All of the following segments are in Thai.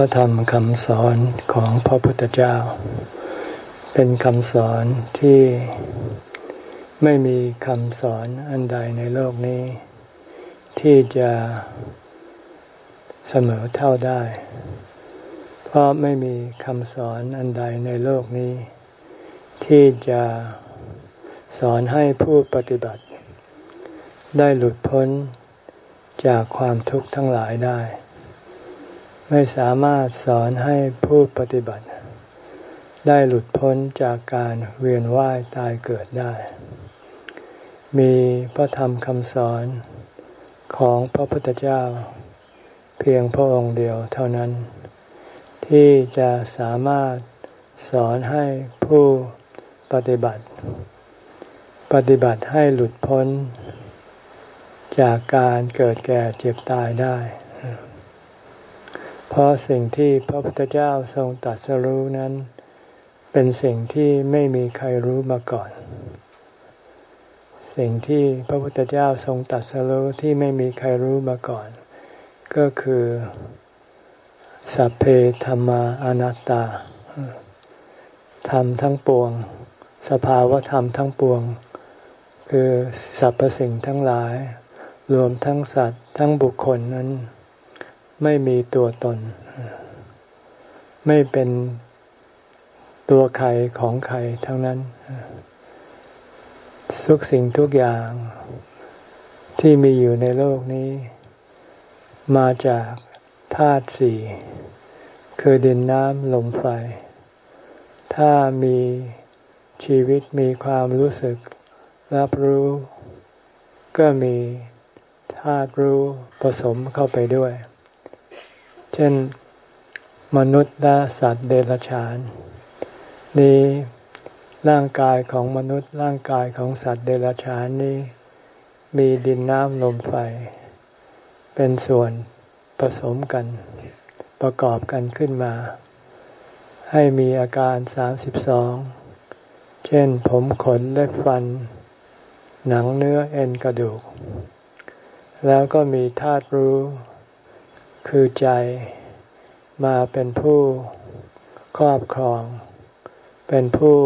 พระธรรมคำสอนของพระพุทธเจ้า เป็นคำสอนที่ไม่มีคำสอนอันใดในโลกนี้ ที่จะเสมอเท่าได้ เพราะไม่มีคำสอนอันใดในโลกนี้ ที่จะสอนให้ผู้ปฏิบัติ ได้หลุดพ้นจากความทุกข์ทั้งหลายได้ ไม่สามารถสอนให้ผู้ปฏิบัติ ได้หลุดพ้นจากการเวียนว่ายตายเกิดได้ มีพระธรรมคำสอนของพระพุทธเจ้า เพียงพระองค์เดียวเท่านั้น ที่จะสามารถสอนให้ผู้ปฏิบัติ ปฏิบัติให้หลุดพ้น จากการเกิดแก่เจ็บตายได้ เพราะสิ่งที่พระพุทธเจ้าทรงตรัสรู้นั้น เป็นสิ่งที่ไม่มีใครรู้มาก่อน สิ่งที่พระพุทธเจ้าทรงตรัสรู้ที่ไม่มีใครรู้มาก่อน ก็คือ สัพเพธรรมาอนัตตาธรรมทั้งปวง สภาวะธรรมทั้งปวง คือสรรพสิ่งทั้งหลาย รวมทั้งสัตว์ทั้งบุคคลนั้น ไม่มีตัวตน ไม่เป็นตัวใครของใครทั้งนั้น ทุกสิ่งทุกอย่างที่มีอยู่ในโลกนี้ มาจากธาตุสี่คือดินน้ำลมไฟ ถ้ามีชีวิตมีความรู้สึกรับรู้ ก็มีธาตุรู้ผสมเข้าไปด้วย เช่นมนุษย์และสัตว์เดรัจฉาน นี้ร่างกายของมนุษย์ร่างกายของสัตว์เดรัจฉานนี้ มีดินน้ำลมไฟ เป็นส่วนผสมกัน ประกอบกันขึ้นมา ให้มีอาการสามสิบสองเช่นผมขนเล็บฟัน หนังเนื้อเอ็นกระดูก แล้วก็มีธาตุรู้ คือใจมาเป็นผู้ครอบครอง เป็นผู้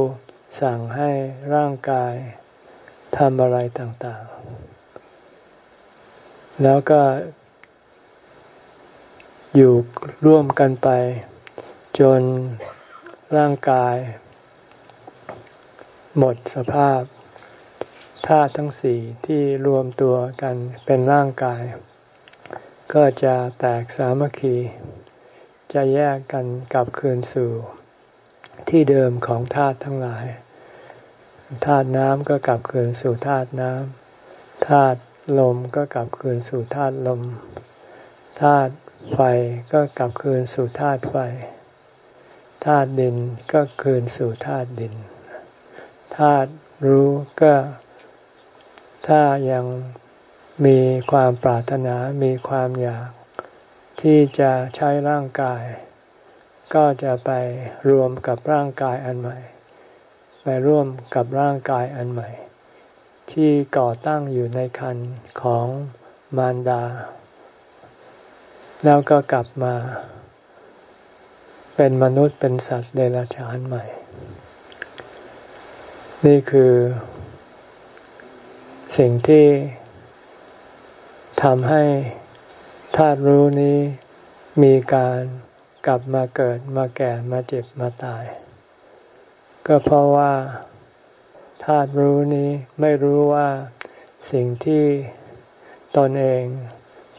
สั่งให้ร่างกายทำอะไรต่างๆ แล้วก็ อยู่ร่วมกันไป จนร่างกาย หมดสภาพธาตุทั้งสี่ที่รวมตัวกันเป็นร่างกาย ก็จะแตกสามัคคี จะแยกกันกลับคืนสู่ ที่เดิมของธาตุทั้งหลายธาตุน้ำก็กลับคืนสู่ธาตุน้ำธาตุลมก็กลับคืนสู่ธาตุลมธาตุไฟก็กลับคืนสู่ธาตุไฟธาตุดินก็คืนสู่ธาตุดินธาตุรู้ก็ ถ้ายัง มีความปรารถนามีความอยาก ที่จะใช้ร่างกาย ก็จะไปรวมกับร่างกายอันใหม่ ไปร่วมกับร่างกายอันใหม่ ที่ก่อตั้งอยู่ในคันของมารดา แล้วก็กลับมา เป็นมนุษย์เป็นสัตว์เดรัจฉานใหม่ นี่คือ สิ่งที่ ทำให้ธาตุรู้นี้มีการกลับมาเกิดมาแก่มาเจ็บมาตาย ก็เพราะว่าธาตุรู้นี้ไม่รู้ว่าสิ่งที่ตนเอง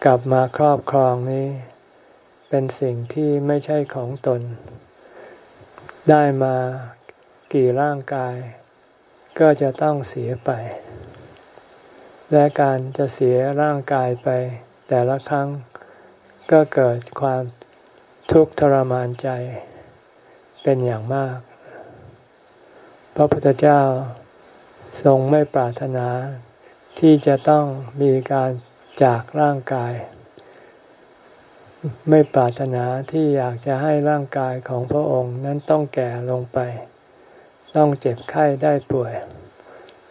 กลับมาครอบครองนี้ เป็นสิ่งที่ไม่ใช่ของตน ได้มากี่ร่างกาย ก็จะต้องเสียไป และการจะเสียร่างกายไปแต่ละครั้ง ก็เกิดความทุกข์ทรมานใจเป็นอย่างมาก พระพุทธเจ้าทรงไม่ปรารถนา ที่จะต้องมีการจากร่างกาย ไม่ปรารถนาที่อยากจะให้ร่างกายของพระองค์นั้นต้องแก่ลงไป ต้องเจ็บไข้ได้ป่วย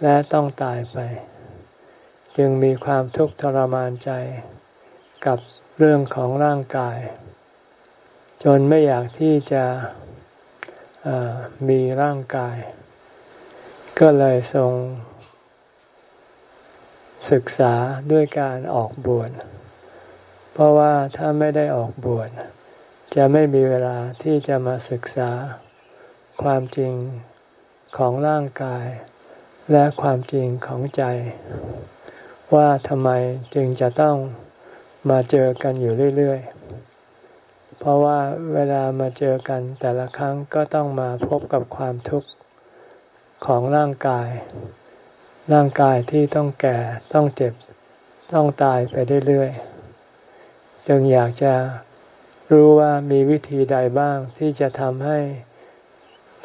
และต้องตายไป จึงมีความทุกข์ทรมานใจกับเรื่องของร่างกาย จนไม่อยากที่จะมีร่างกาย ก็เลยทรง ศึกษาด้วยการออกบวชเพราะว่าถ้าไม่ได้ออกบวชจะไม่มีเวลาที่จะมาศึกษาความจริงของร่างกาย และความจริงของใจ ว่าทำไมจึงจะต้องมาเจอกันอยู่เรื่อยๆ เพราะว่าเวลามาเจอกันแต่ละครั้งก็ต้องมาพบกับความทุกข์ของร่างกาย ร่างกายที่ต้องแก่ต้องเจ็บต้องตายไปเรื่อยๆ จึงอยากจะรู้ว่ามีวิธีใดบ้างที่จะทำให้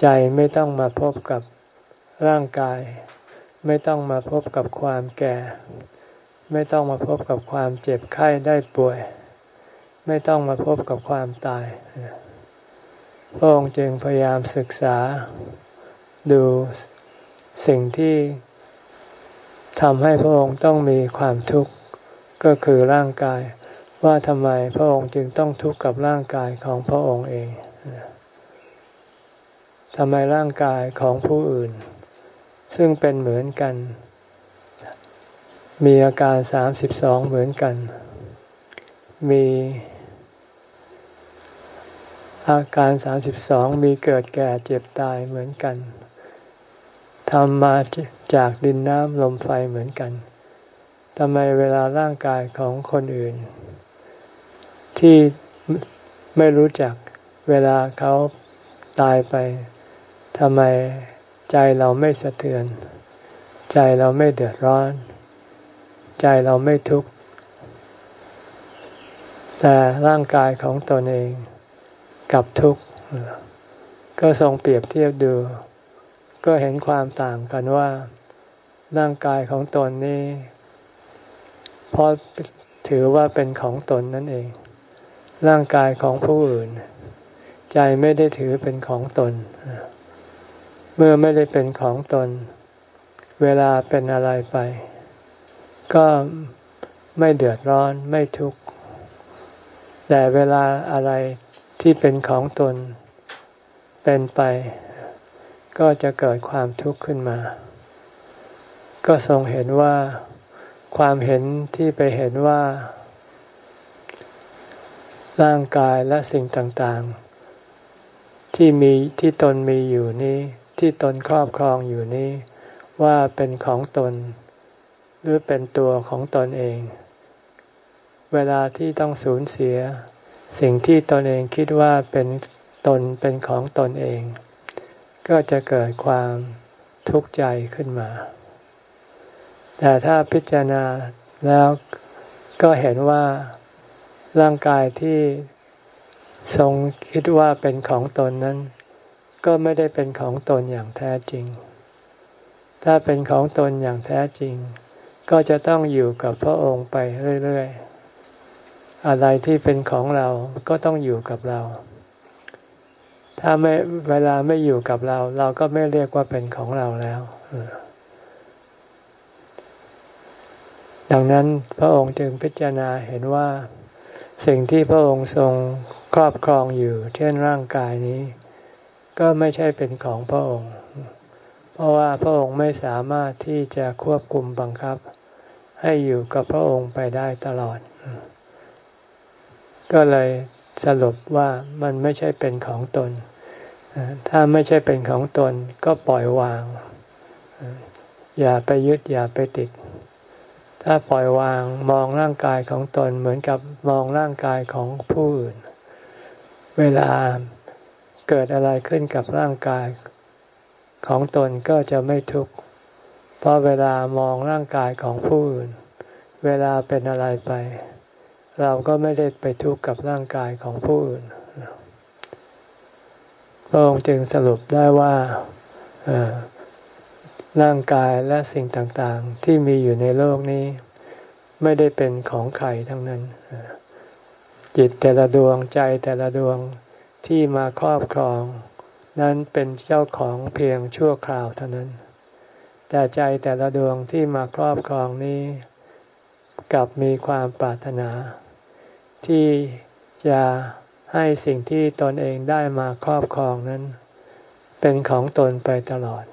ใจไม่ต้องมาพบกับร่างกาย ไม่ต้องมาพบกับความแก่ ไม่ต้องมาพบกับความเจ็บไข้ได้ป่วย ไม่ต้องมาพบกับความตายพระองค์จึงพยายามศึกษาดูสิ่งที่ทำให้พระองค์ต้องมีความทุกข์ก็คือร่างกาย ว่าทำไมพระองค์จึงต้องทุกข์กับร่างกายของพระองค์เองทำไมร่างกายของผู้อื่น ซึ่งเป็นเหมือนกัน มีอาการสามสิบสองเหมือนกัน มีอาการสามสิบสองมีเกิดแก่เจ็บตายเหมือนกันทำมาจากดินน้ำลมไฟเหมือนกันทำไมเวลาร่างกายของคนอื่น ที่ไม่รู้จักเวลาเขาตายไปทำไมใจเราไม่สะเทือน ใจเราไม่เดือดร้อน ใจเราไม่ทุกข์ แต่ร่างกายของตนเองกับทุกข์ ก็ทรงเปรียบเทียบดู ก็เห็นความต่างกันว่า ร่างกายของตนนี้เพราะถือว่าเป็นของตนนั่นเอง ร่างกายของผู้อื่น ใจไม่ได้ถือเป็นของตน เมื่อไม่ได้เป็นของตน เวลาเป็นอะไรไป ก็ไม่เดือดร้อนไม่ทุกข์ แต่เวลาอะไรที่เป็นของตนเป็นไป ก็จะเกิดความทุกข์ขึ้นมา ก็ทรงเห็นว่าความเห็นที่ไปเห็นว่า ร่างกายและสิ่งต่างๆ ที่มีที่ตนมีอยู่นี้ ที่ตนครอบครองอยู่นี้ ว่าเป็นของตน หรือเป็นตัวของตนเอง เวลาที่ต้องสูญเสีย สิ่งที่ตนเองคิดว่าเป็นตนเป็นของตนเอง ก็จะเกิดความทุกข์ใจขึ้นมา แต่ถ้าพิจารณาแล้วก็เห็นว่าร่างกายที่ทรงคิดว่าเป็นของตนนั้น ก็ไม่ได้เป็นของตนอย่างแท้จริง ถ้าเป็นของตนอย่างแท้จริง ก็จะต้องอยู่กับพระองค์ไปเรื่อยๆ อะไรที่เป็นของเราก็ต้องอยู่กับเรา ถ้าไม่เวลาไม่อยู่กับเรา เราก็ไม่เรียกว่าเป็นของเราแล้วดังนั้นพระองค์จึงพิจารณาเห็นว่า สิ่งที่พระองค์ทรงครอบครองอยู่ เช่นร่างกายนี้ ก็ไม่ใช่เป็นของพระองค์ เพราะว่าพระองค์ไม่สามารถที่จะควบคุมบังคับ ให้อยู่กับพระองค์ไปได้ตลอด ก็เลยสรุปว่ามันไม่ใช่เป็นของตน ถ้าไม่ใช่เป็นของตนก็ปล่อยวาง อย่าไปยึดอย่าไปติด ถ้าปล่อยวางมองร่างกายของตนเหมือนกับมองร่างกายของผู้อื่น เวลาเกิดอะไรขึ้นกับร่างกายของตนก็จะไม่ทุกข์ ราะเวลามองร่างกายของผู้อื่น เวลาเป็นอะไรไป เราก็ไม่ได้ไปทุกข์กับร่างกายของผู้อื่นพระองค์จึงสรุปได้ว่าร่างกายและสิ่งต่างๆ ที่มีอยู่ในโลกนี้ ไม่ได้เป็นของใครทั้งนั้น จิตแต่ละดวงใจแต่ละดวงที่มาครอบครอง นั้นเป็นเจ้าของเพียงชั่วคราวเท่านั้น แต่ใจแต่ละดวงที่มาครอบครองนี้กับมีความปรารถนา ที่จะให้สิ่งที่ตนเองได้มาครอบครองนั้น เป็นของตนไปตลอด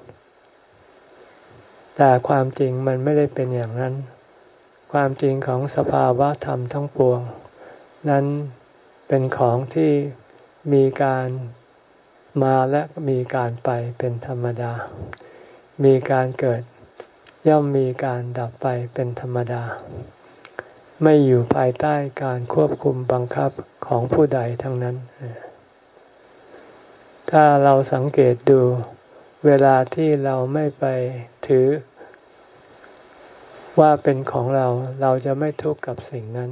แต่ความจริงมันไม่ได้เป็นอย่างนั้น ความจริงของสภาวะธรรมทั้งปวง นั้นเป็นของที่มีการมาและมีการไปเป็นธรรมดา มีการเกิด ย่อมมีการดับไปเป็นธรรมดา ไม่อยู่ภายใต้การควบคุมบังคับของผู้ใดทั้งนั้น ถ้าเราสังเกตดูเวลาที่เราไม่ไปถือ ว่าเป็นของเราเราจะไม่ทุกข์กับสิ่งนั้น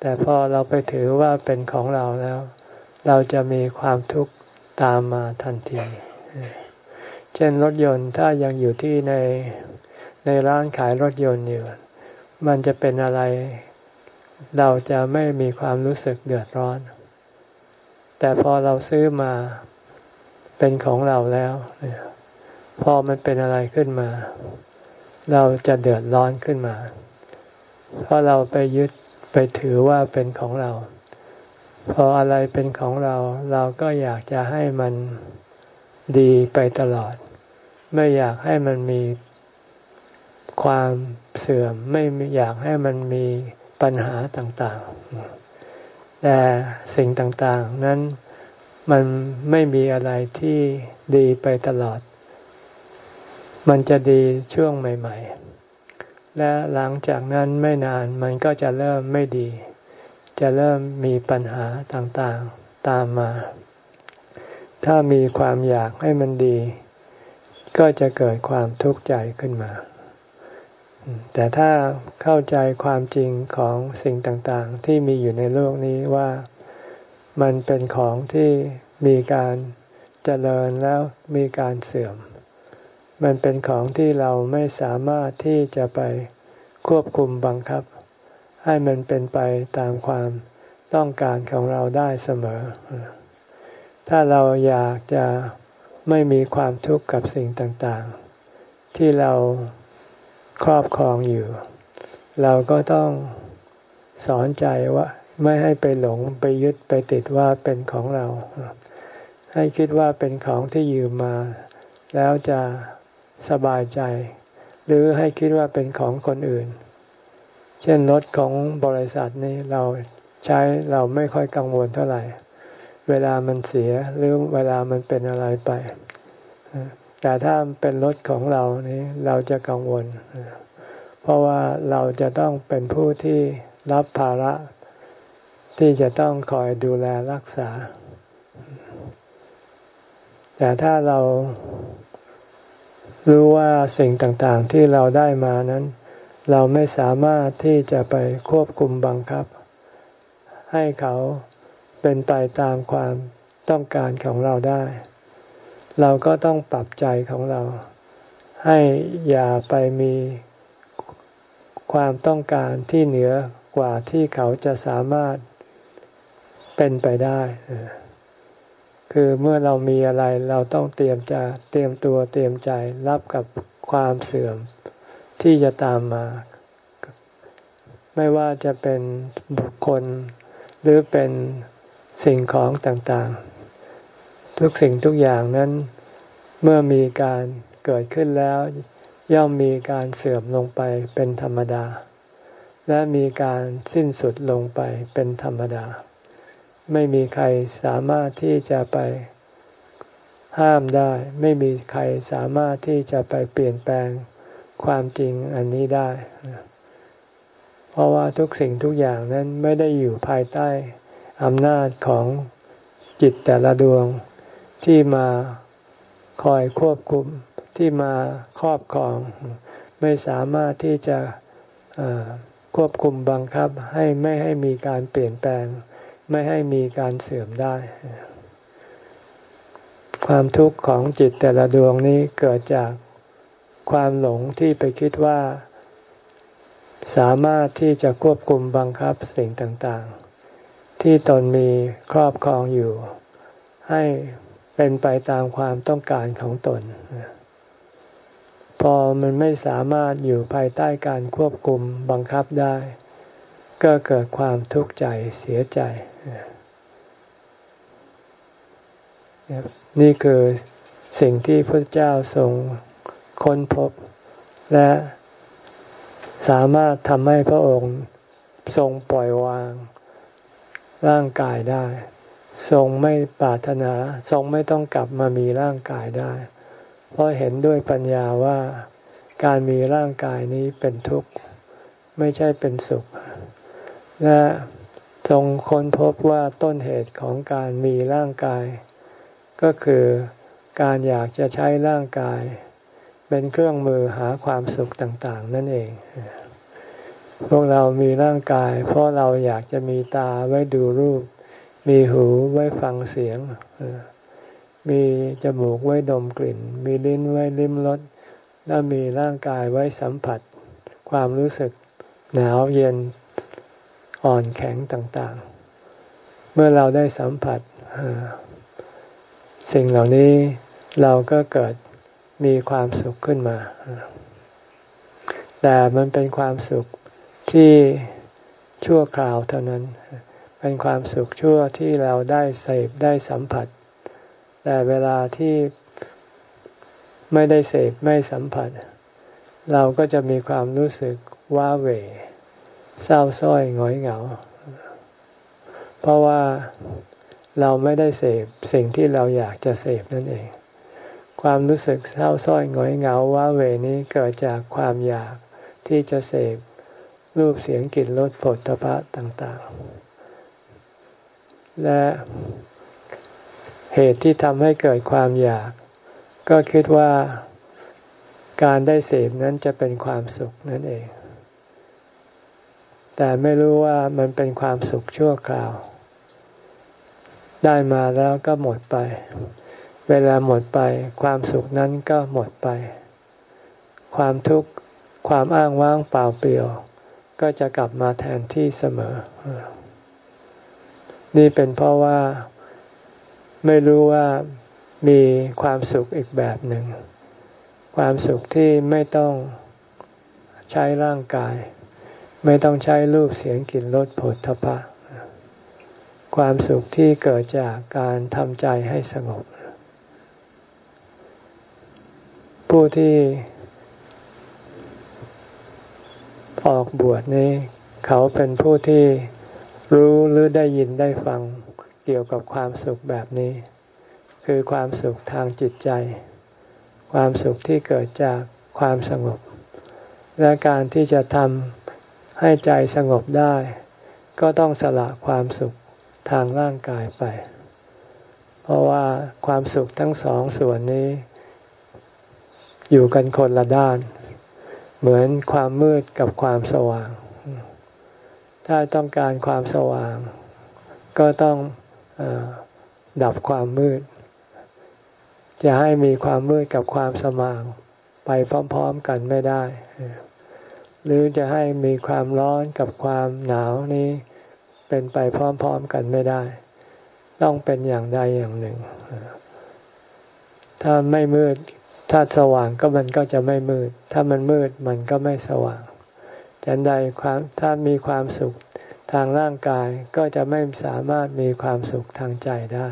แต่พอเราไปถือว่าเป็นของเราแล้ว เราจะมีความทุกข์ตามมาทันที เช่นรถยนต์ถ้ายังอยู่ที่ในในร้านขายรถยนต์อยู่ มันจะเป็นอะไร เราจะไม่มีความรู้สึกเดือดร้อน แต่พอเราซื้อมาเป็นของเราแล้ว พอมันเป็นอะไรขึ้นมา เราจะเดือดร้อนขึ้นมา เพราะเราไปยึดไปถือว่าเป็นของเรา พออะไรเป็นของเรา เราก็อยากจะให้มัน ดีไปตลอด ไม่อยากให้มันมีความเสื่อม ไม่อยากให้มันมีปัญหาต่างๆ แต่สิ่งต่างๆ นั้นมันไม่มีอะไรที่ดีไปตลอด มันจะดีช่วงใหม่ ๆ และหลังจากนั้นไม่นานมันก็จะเริ่มไม่ดี จะเริ่มมีปัญหาต่างๆ ตามมา ถ้ามีความอยากให้มันดี ก็จะเกิดความทุกข์ใจขึ้นมา แต่ถ้าเข้าใจความจริงของสิ่งต่างๆ ที่มีอยู่ในโลกนี้ว่ามันเป็นของที่มีการเจริญแล้วมีการเสื่อม มันเป็นของที่เราไม่สามารถที่จะไปควบคุมบังคับ ให้มันเป็นไปตามความต้องการของเราได้เสมอ ถ้าเราอยากจะไม่มีความทุกข์กับสิ่งต่างๆ ที่เราครอบครองอยู่ เราก็ต้องสอนใจว่าไม่ให้ไปหลงไปยึดไปติดว่าเป็นของเรา ให้คิดว่าเป็นของที่ยืมมา แล้วจะสบายใจ หรือให้คิดว่าเป็นของคนอื่น เช่นรถของบริษัทนี้เราใช้เราไม่ค่อยกังวลเท่าไหร่ เวลามันเสียหรือเวลามันเป็นอะไรไป แต่ถ้าเป็นรถของเรานี้เราจะกังวล เพราะว่าเราจะต้องเป็นผู้ที่รับภาระ ที่จะต้องคอยดูแลรักษา แต่ถ้าเรารู้ว่าสิ่งต่างๆที่เราได้มานั้น เราไม่สามารถที่จะไปควบคุมบังคับ ให้เขา เป็นไปตามความต้องการของเราได้ เราก็ต้องปรับใจของเรา ให้อย่าไปมีความต้องการที่เหนือกว่าที่เขาจะสามารถเป็นไปได้ คือเมื่อเรามีอะไรเราต้องเตรียมจะเตรียมตัวเตรียมใจรับกับความเสื่อมที่จะตามมา ไม่ว่าจะเป็นบุคคลหรือเป็น สิ่งของต่างๆ ทุกสิ่งทุกอย่างนั้น เมื่อมีการเกิดขึ้นแล้ว ย่อมมีการเสื่อมลงไปเป็นธรรมดา และมีการสิ้นสุดลงไปเป็นธรรมดา ไม่มีใครสามารถที่จะไปห้ามได้ ไม่มีใครสามารถที่จะไปเปลี่ยนแปลงความจริงอันนี้ได้ เพราะว่าทุกสิ่งทุกอย่างนั้นไม่ได้อยู่ภายใต้ อำนาจของจิตแต่ละดวงที่มาคอยควบคุมที่มาครอบครอง ไม่สามารถที่จะควบคุมบังคับให้ไม่ให้มีการเปลี่ยนแปลง ไม่ให้มีการเสื่อมได้ ความทุกข์ของจิตแต่ละดวงนี้เกิดจากความหลงที่ไปคิดว่า สามารถที่จะควบคุมบังคับสิ่งต่างๆ ที่ตนมีครอบครองอยู่ ให้เป็นไปตามความต้องการของตน พอมันไม่สามารถอยู่ภายใต้การควบคุมบังคับได้ ก็เกิดความทุกข์ใจเสียใจ นี่คือสิ่งที่พระเจ้าทรงค้นพบ และสามารถทำให้พระองค์ทรงปล่อยวาง ร่างกายได้ ทรงไม่ปรารถนา ทรงไม่ต้องกลับมามีร่างกายได้ เพราะเห็นด้วยปัญญาว่าการมีร่างกายนี้เป็นทุกข์ ไม่ใช่เป็นสุข และทรงค้นพบว่าต้นเหตุของการมีร่างกาย ก็คือการอยากจะใช้ร่างกาย เป็นเครื่องมือหาความสุขต่าง ๆ นั่นเอง พวกเรามีร่างกาย เพราะเราอยากจะมีตาไว้ดูรูป มีหูไว้ฟังเสียง มีจมูกไว้ดมกลิ่น มีลิ้นไว้ลิ้มรส และมีร่างกายไว้สัมผัส ความรู้สึกหนาวเย็นอ่อนแข็งต่างๆ เมื่อเราได้สัมผัส สิ่งเหล่านี้เราก็เกิดมีความสุขขึ้นมา แต่มันเป็นความสุข ที่ชั่วคราวเท่านั้น เป็นความสุขชั่วที่เราได้เสพได้สัมผัส แต่เวลาที่ไม่ได้เสพไม่สัมผัส เราก็จะมีความรู้สึกว้าเหวเศร้าส้อยหงอยเหงา เพราะว่าเราไม่ได้เสพสิ่งที่เราอยากจะเสพนั่นเอง ความรู้สึกเศร้าส้อยหงอยเหงาว้าเหวนี้เกิดจากความอยากที่จะเสพ รูปเสียงกลิ่นรสผลพะต่างๆ และเหตุที่ทำให้เกิดความอยาก ก็คิดว่าการได้เสพนั้นจะเป็นความสุขนั่นเอง แต่ไม่รู้ว่ามันเป็นความสุขชั่วคราว ได้มาแล้วก็หมดไป เวลาหมดไป ความสุขนั้นก็หมดไป ความทุกข์ความอ้างว้างเปล่าเปลี่ยว ก็จะกลับมาแทนที่เสมอ นี่เป็นเพราะว่าไม่รู้ว่ามีความสุขอีกแบบหนึ่ง ความสุขที่ไม่ต้องใช้ร่างกาย ไม่ต้องใช้รูปเสียงกลิ่นรสผลทพะ ความสุขที่เกิดจากการทำใจให้สงบ ผู้ที่ ออกบวชนี้ เขาเป็นผู้ที่รู้หรือได้ยินได้ฟังเกี่ยวกับความสุขแบบนี้ คือความสุขทางจิตใจ ความสุขที่เกิดจากความสงบ และการที่จะทำให้ใจสงบได้ ก็ต้องสละความสุขทางร่างกายไป เพราะว่าความสุขทั้งสองส่วนนี้ อยู่กันคนละด้าน เหมือนความมืดกับความสว่าง ถ้าต้องการความสว่าง ก็ต้องอดับความมืด จะให้มีความมืดกับความสว่าง ไปพร้อมๆกันไม่ได้ หรือจะให้มีความร้อนกับความหนาวนี้ เป็นไปพร้อมๆกันไม่ได้ ต้องเป็นอย่างใดอย่างหนึ่ง ถ้าไม่มืด ถ้าสว่างก็มันก็จะไม่มืด ถ้ามันมืดมันก็ไม่สว่างฉันใดความถ้ามีความสุขทางร่างกายก็จะไม่สามารถมีความสุขทางใจได้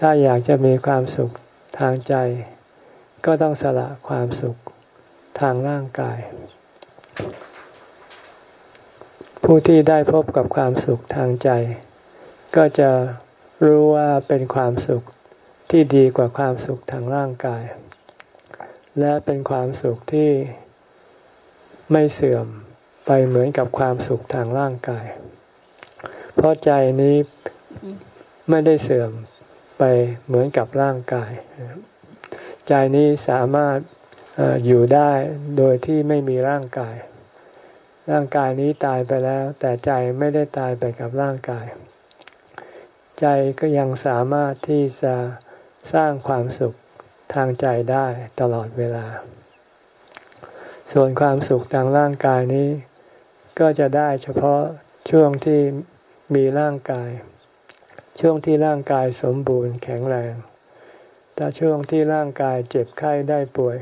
ถ้าอยากจะมีความสุขทางใจ ก็ต้องสละความสุขทางร่างกาย ผู้ที่ได้พบกับความสุขทางใจ ก็จะรู้ว่าเป็นความสุข ที่ดีกว่าความสุขทางร่างกาย และเป็นความสุขที่ไม่เสื่อมไปเหมือนกับความสุขทางร่างกาย เพราะใจนี้ไม่ได้เสื่อมไปเหมือนกับร่างกาย ใจนี้สามารถอยู่ได้โดยที่ไม่มีร่างกาย ร่างกายนี้ตายไปแล้ว แต่ใจไม่ได้ตายไปกับร่างกาย ใจก็ยังสามารถที่จะ สร้างความสุขทางใจได้ตลอดเวลา ส่วนความสุขทางร่างกายนี้ ก็จะได้เฉพาะช่วงที่มีร่างกาย ช่วงที่ร่างกายสมบูรณ์แข็งแรง แต่ช่วงที่ร่างกายเจ็บไข้ได้ป่วย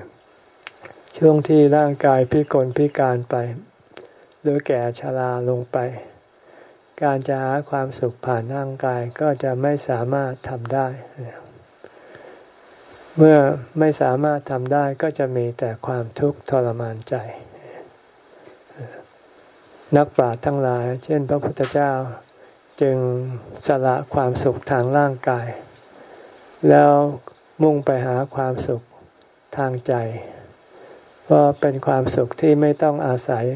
ช่วงที่ร่างกายพิกลพิการไป หรือแก่ชราลงไป การจะหาความสุขผ่านร่างกายก็จะไม่สามารถทำได้ เมื่อไม่สามารถทำได้ก็จะมีแต่ความทุกข์ทรมานใจ นักปราชญ์ทั้งหลาย เช่น พระพุทธเจ้าจึงสละความสุขทางร่างกาย แล้วมุ่งไปหาความสุขทางใจ เพราะเป็นความสุขที่ไม่ต้องอาศัย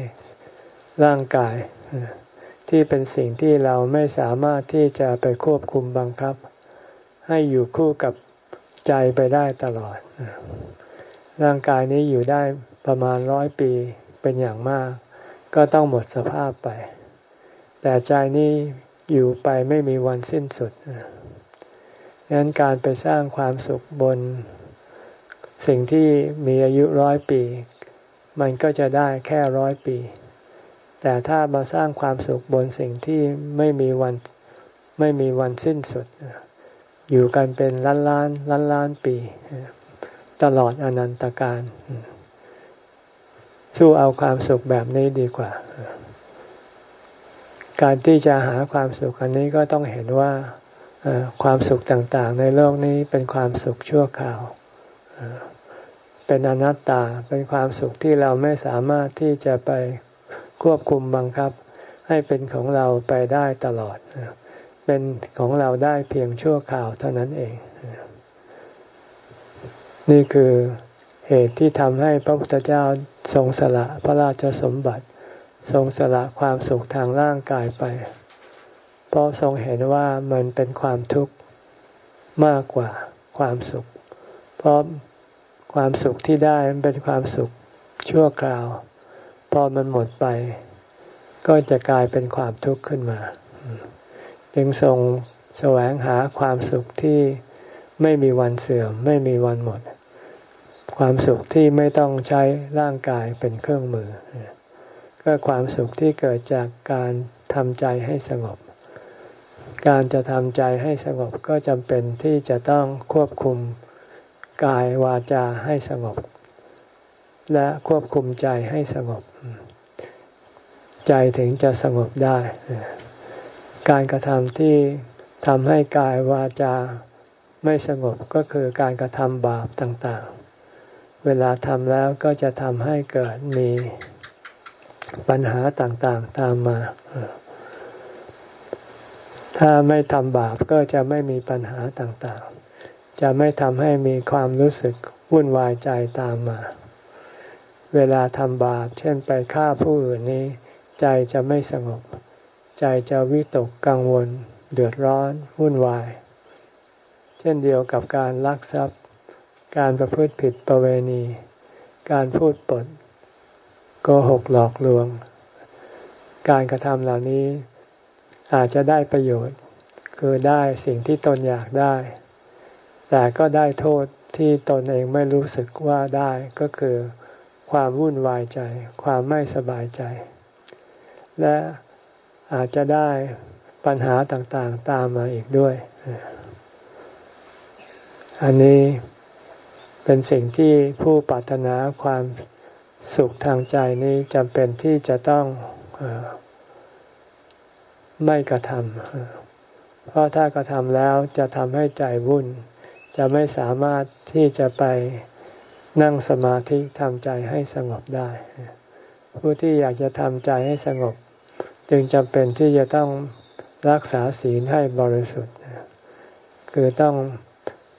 ร่างกาย ที่เป็นสิ่งที่เราไม่สามารถที่จะไปควบคุมบังคับ ให้อยู่คู่กับ ใจไปได้ตลอด ร่างกายนี้อยู่ได้ประมาณร้อยปีเป็นอย่างมาก ก็ต้องหมดสภาพไป แต่ใจนี้อยู่ไปไม่มีวันสิ้นสุดดังนั้นการไปสร้างความสุขบน สิ่งที่มีอายุร้อยปี มันก็จะได้แค่ร้อยปี แต่ถ้ามาสร้างความสุขบนสิ่งที่ไม่มีวันไม่มีวันสิ้นสุด อยู่กันเป็นล้านล้านล้านล้านปี ตลอดอนันตการ สู้เอาความสุขแบบนี้ดีกว่า การที่จะหาความสุขอันนี้ก็ต้องเห็นว่าความสุขต่างๆ ในโลกนี้เป็นความสุขชั่วคราว เป็นอนัตตา เป็นความสุขที่เราไม่สามารถที่จะไปควบคุมบังคับ ให้เป็นของเราไปได้ตลอด เป็นของเราได้เพียงชั่วคราวเท่านั้นเอง นี่คือเหตุที่ทำให้พระพุทธเจ้าทรงสละพระราชสมบัติ ทรงสละความสุขทางร่างกายไป เพราะทรงเห็นว่ามันเป็นความทุกข์มากกว่าความสุข เพราะความสุขที่ได้มันเป็นความสุขชั่วคราว พอมันหมดไป ก็จะกลายเป็นความทุกข์ขึ้นมา จึงทรงแสวงหาความสุขที่ไม่มีวันเสื่อม ไม่มีวันหมด ความสุขที่ไม่ต้องใช้ร่างกายเป็นเครื่องมือ ก็ความสุขที่เกิดจากการทำใจให้สงบ การจะทำใจให้สงบก็จำเป็นที่จะต้องควบคุมกายวาจาให้สงบ และควบคุมใจให้สงบ ใจถึงจะสงบได้ การกระทำที่ทำให้กายวาจาไม่สงบก็คือการกระทำบาปต่างๆ เวลาทำแล้วก็จะทำให้เกิดมีปัญหาต่างๆตามมา ถ้าไม่ทำบาปก็จะไม่มีปัญหาต่างๆ จะไม่ทำให้มีความรู้สึกวุ่นวายใจตามมา เวลาทำบาปเช่นไปฆ่าผู้อื่นนี้ ใจจะไม่สงบ ใจจะวิตกกังวล เดือดร้อนวุ่นวาย เช่นเดียวกับการลักทรัพย์ การประพฤติผิดประเวณี การพูดปดโกหกหลอกลวง การกระทำเหล่านี้อาจจะได้ประโยชน์ คือได้สิ่งที่ตนอยากได้ แต่ก็ได้โทษที่ตนเองไม่รู้สึกว่าได้ก็คือความวุ่นวายใจ ความไม่สบายใจ และ อาจจะได้ปัญหาต่างๆ ตามมาอีกด้วย อันนี้เป็นสิ่งที่ผู้ปรารถนาความสุขทางใจนี้จำเป็นที่จะต้องอไม่กระทำ เพราะถ้ากระทำแล้วจะทำให้ใจวุ่น จะไม่สามารถที่จะไปนั่งสมาธิทำใจให้สงบได้ ผู้ที่อยากจะทำใจให้สงบ จึงจำเป็นที่จะต้องรักษาศีลให้บริสุทธิ์ คือต้อง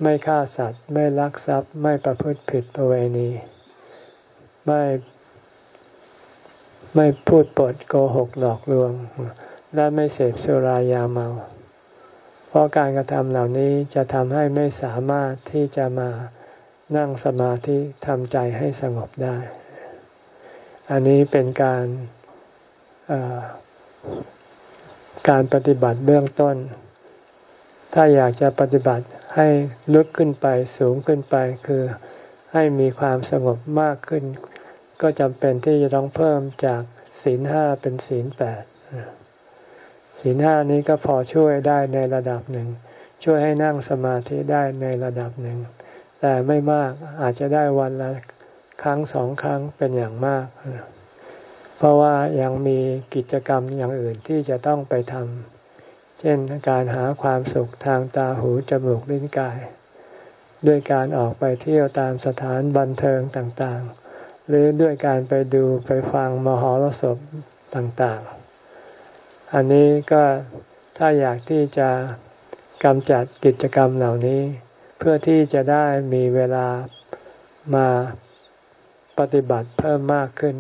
ไม่ฆ่าสัตว์ ไม่ลักทรัพย์ ไม่ประพฤติผิดประเวณี ไม่ไม่พูดปดโกหกหลอกลวง และไม่เสพสุรายาเมา เพราะการกระทำเหล่านี้จะทำให้ไม่สามารถที่จะมานั่งสมาธิทำใจให้สงบได้ อันนี้เป็นการ การปฏิบัติเบื้องต้น ถ้าอยากจะปฏิบัติให้ลึกขึ้นไปสูงขึ้นไป คือให้มีความสงบมากขึ้น ก็จำเป็นที่จะต้องเพิ่มจากศีลห้าเป็นศีลแปดศีลห้านี้ก็พอช่วยได้ในระดับหนึ่ง ช่วยให้นั่งสมาธิได้ในระดับหนึ่ง แต่ไม่มากอาจจะได้วันละครั้งสองครั้งเป็นอย่างมาก เพราะว่ายังมีกิจกรรมอย่างอื่นที่จะต้องไปทำเช่นการหาความสุขทางตาหูจมูกลิ้นกาย ด้วยการออกไปเที่ยวตามสถานบันเทิงต่างๆ หรือด้วยการไปดูไปฟังมหรสพต่างๆ อันนี้ก็ถ้าอยากที่จะกำจัดกิจกรรมเหล่านี้ เพื่อที่จะได้มีเวลามาปฏิบัติเพิ่มมากขึ้น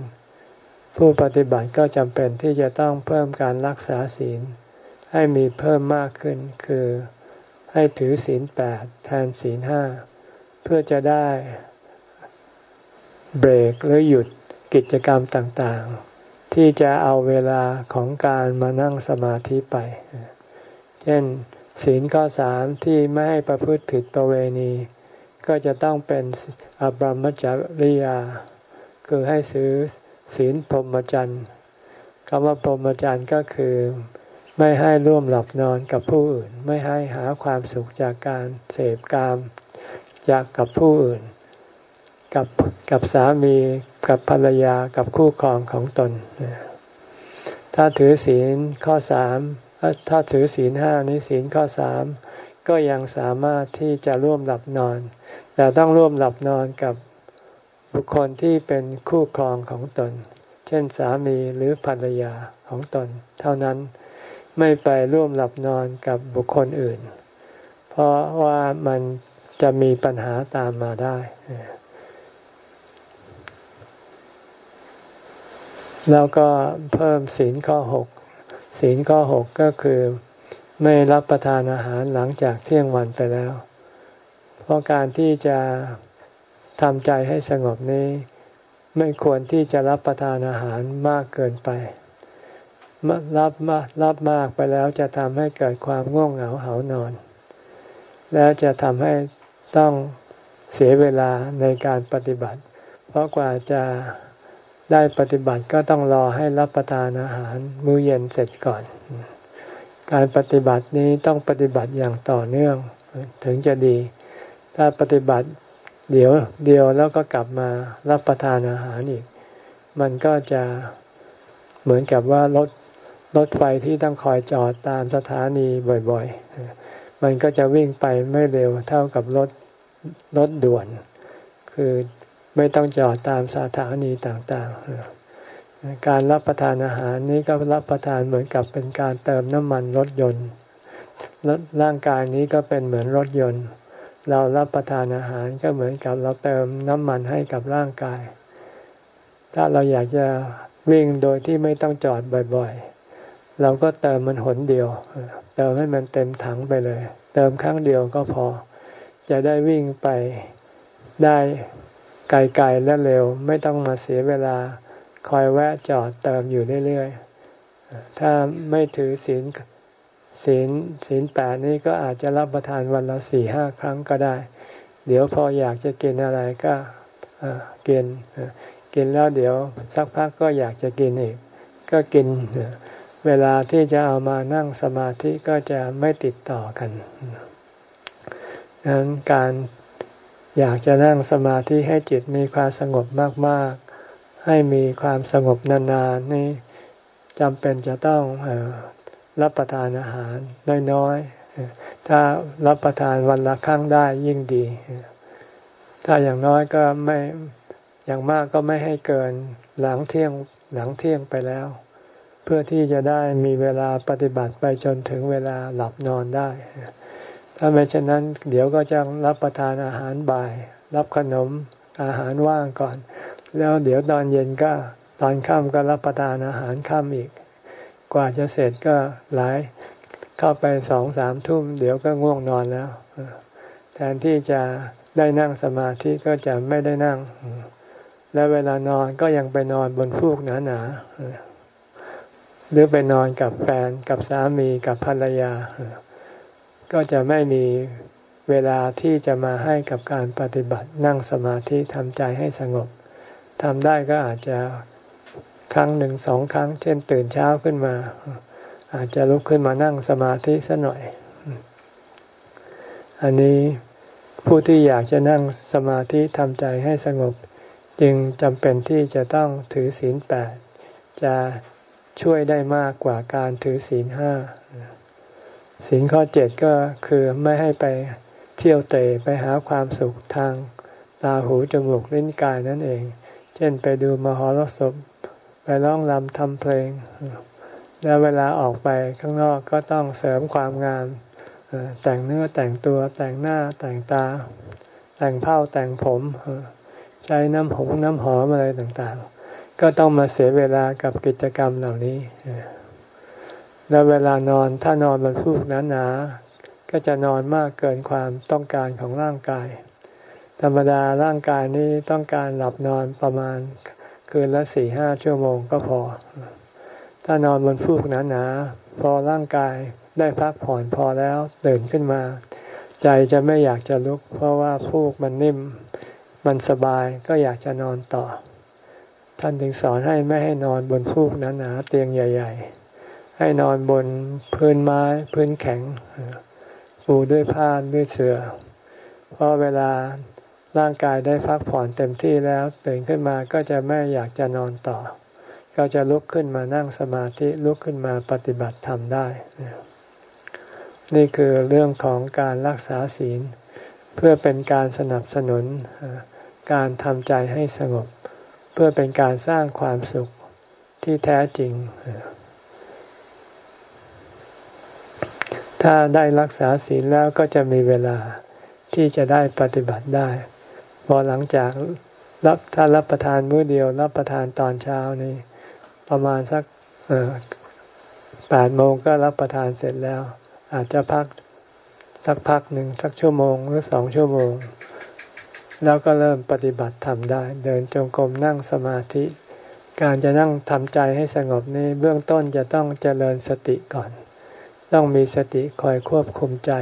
ผู้ปฏิบัติก็จำเป็นที่จะต้องเพิ่มการรักษาศีล ให้มีเพิ่มมากขึ้น คือให้ถือศีลแปดแทนศีลห้าเพื่อจะได้เบรกหรือหยุดกิจกรรมต่างๆ ที่จะเอาเวลาของการมานั่งสมาธิไป เช่น ศีลข้อสามที่ไม่ให้ประพฤติผิดประเวณี ก็จะต้องเป็นอบรมจริยา คือให้ซื้อ ศีลพรหมจรรย์คำว่าพรหมจรรย์ก็คือ ไม่ให้ร่วมหลับนอนกับผู้อื่น ไม่ให้หาความสุขจากการเสพกามจากกับผู้อื่น กับกับสามีกับภรรยากับคู่ครองของตน ถ้าถือศีลข้อสามถ้าถือศีลห้านี้ศีลข้อสามก็ยังสามารถที่จะร่วมหลับนอน แต่ต้องร่วมหลับนอนกับ บุคคลที่เป็นคู่ครองของตน เช่นสามีหรือภรรยาของตน เท่านั้นไม่ไปร่วมหลับนอนกับบุคคลอื่น เพราะว่ามันจะมีปัญหาตามมาได้ แล้วก็เพิ่มศีลข้อหกศีลข้อหกก็คือไม่รับประทานอาหารหลังจากเที่ยงวันไปแล้ว เพราะการที่จะ ทำใจให้สงบนี้ ไม่ควรที่จะรับประทานอาหารมากเกินไป รับมารับมากไปแล้วจะทำให้เกิดความง่วงเหงาเหานอน แล้วจะทำให้ต้องเสียเวลาในการปฏิบัติ เพราะกว่าจะได้ปฏิบัติก็ต้องรอให้รับประทานอาหารมื้อเย็นเสร็จก่อน การปฏิบัตินี้ต้องปฏิบัติอย่างต่อเนื่อง ถึงจะดี ถ้าปฏิบัติ เดี๋ยวเดียวแล้วก็กลับมารับประทานอาหารอีก มันก็จะเหมือนกับว่ารถรถไฟที่ต้องคอยจอดตามสถานีบ่อยๆ มันก็จะวิ่งไปไม่เร็วเท่ากับรถรถด่วน คือไม่ต้องจอดตามสถานีต่างๆ การรับประทานอาหารนี้ก็รับประทานเหมือนกับเป็นการเติมน้ำมันรถยนต์ร่างกายนี้ก็เป็นเหมือนรถยนต์ เรารับประทานอาหารก็เหมือนกับเราเติมน้ำมันให้กับร่างกาย ถ้าเราอยากจะวิ่งโดยที่ไม่ต้องจอดบ่อยๆ เราก็เติมมันหนเดียว เติมให้มันเต็มถังไปเลย เติมครั้งเดียวก็พอ จะได้วิ่งไปได้ไกลๆและเร็ว ไม่ต้องมาเสียเวลาคอยแวะจอดเติมอยู่เรื่อยๆ ถ้าไม่ถือศีล ศีลศีลแปดนี่ก็อาจจะรับประทานวันละสี่ห้าครั้งก็ได้ เดี๋ยวพออยากจะกินอะไรก็กินกินแล้วเดี๋ยวสักพักก็อยากจะกินอีก ก็กินเวลาที่จะเอามานั่งสมาธิก็จะไม่ติดต่อกันดังนั้นการอยากจะนั่งสมาธิให้จิตมีความสงบมากๆ ให้มีความสงบนานๆนี่จำเป็นจะต้อง รับประทานอาหารน้อยๆ ถ้ารับประทานวันละครั้งได้ยิ่งดี ถ้าอย่างน้อยก็ไม่อย่างมากก็ไม่ให้เกินหลังเที่ยงหลังเที่ยงไปแล้ว เพื่อที่จะได้มีเวลาปฏิบัติไปจนถึงเวลาหลับนอนได้ ถ้าไม่เช่นนั้น เดี๋ยวก็จะรับประทานอาหารบ่าย รับขนมอาหารว่างก่อน แล้วเดี๋ยวตอนเย็นก็ตอนค่ำก็รับประทานอาหารค่ำอีก กว่าจะเสร็จก็หลายเข้าไปสองสามทุ่ม เดี๋ยวก็ง่วงนอนแล้ว แทนที่จะได้นั่งสมาธิก็จะไม่ได้นั่ง และเวลานอนก็ยังไปนอนบนฟูกหนาๆหรือไปนอนกับแฟนกับสามีกับภรรยา ก็จะไม่มีเวลาที่จะมาให้กับการปฏิบัตินั่งสมาธิทำใจให้สงบทำได้ก็อาจจะ ครั้งหนึ่งสองครั้ง เช่นตื่นเช้าขึ้นมา อาจจะลุกขึ้นมานั่งสมาธิสัหน่อย อันนี้ผู้ที่อยากจะนั่งสมาธิทำใจให้สงบ จึงจำเป็นที่จะต้องถือศีลแปดจะช่วยได้มากกว่าการถือศีลห้าศีลข้อเจ็ดก็คือไม่ให้ไปเที่ยวเตะไปหาความสุขทางตาหูจมูกลิ้นกายนั่นเอง เช่นไปดูมหรสพ ไปร้องรำทำเพลง แล้วเวลาออกไปข้างนอกก็ต้องเสริมความงามแต่งเนื้อแต่งตัวแต่งหน้าแต่งตา แต่งเผ้าแต่งผมใช้น้ำหงน้ำหอมอะไรต่างๆ ก็ต้องมาเสียเวลากับกิจกรรมเหล่านี้ แล้วเวลานอนถ้านอนบนฟูกหนาๆก็จะนอนมากเกินความต้องการของร่างกาย ธรรมดาร่างกายนี้ต้องการหลับนอนประมาณ คืนละสี่ห้าชั่วโมงก็พอ ถ้านอนบนฟูกหนาๆพอร่างกายได้พักผ่อนพอแล้วตื่นขึ้นมา ใจจะไม่อยากจะลุก เพราะว่าฟูกมันนิ่ม มันสบายก็อยากจะนอนต่อ ท่านถึงสอนให้ไม่ให้นอนบนฟูกหนาๆเตียงใหญ่ ๆ ให้นอนบนพื้นไม้พื้นแข็งปูด้วยผ้าด้วยเสือ่อเพราะเวลา ร่างกายได้พักผ่อนเต็มที่แล้วตื่นขึ้นมาก็จะไม่อยากจะนอนต่อ ก็จะลุกขึ้นมานั่งสมาธิลุกขึ้นมาปฏิบัติธรรมได้ นี่คือเรื่องของการรักษาศีล เพื่อเป็นการสนับสนุนการทำใจให้สงบ เพื่อเป็นการสร้างความสุขที่แท้จริง ถ้าได้รักษาศีลแล้วก็จะมีเวลาที่จะได้ปฏิบัติได้ พอหลังจากรับถ้ารับประทานมื้อเดียว รับประทานตอนเช้านี่ประมาณสักแปดโมงก็รับประทานเสร็จแล้ว อาจจะพักสักพักหนึ่งสักชั่วโมงหรือสองชั่วโมง แล้วก็เริ่มปฏิบัติทำได้ เดินจงกรมนั่งสมาธิ การจะนั่งทำใจให้สงบนี้เบื้องต้นจะต้องเจริญสติก่อน ต้องมีสติคอยควบคุมใจ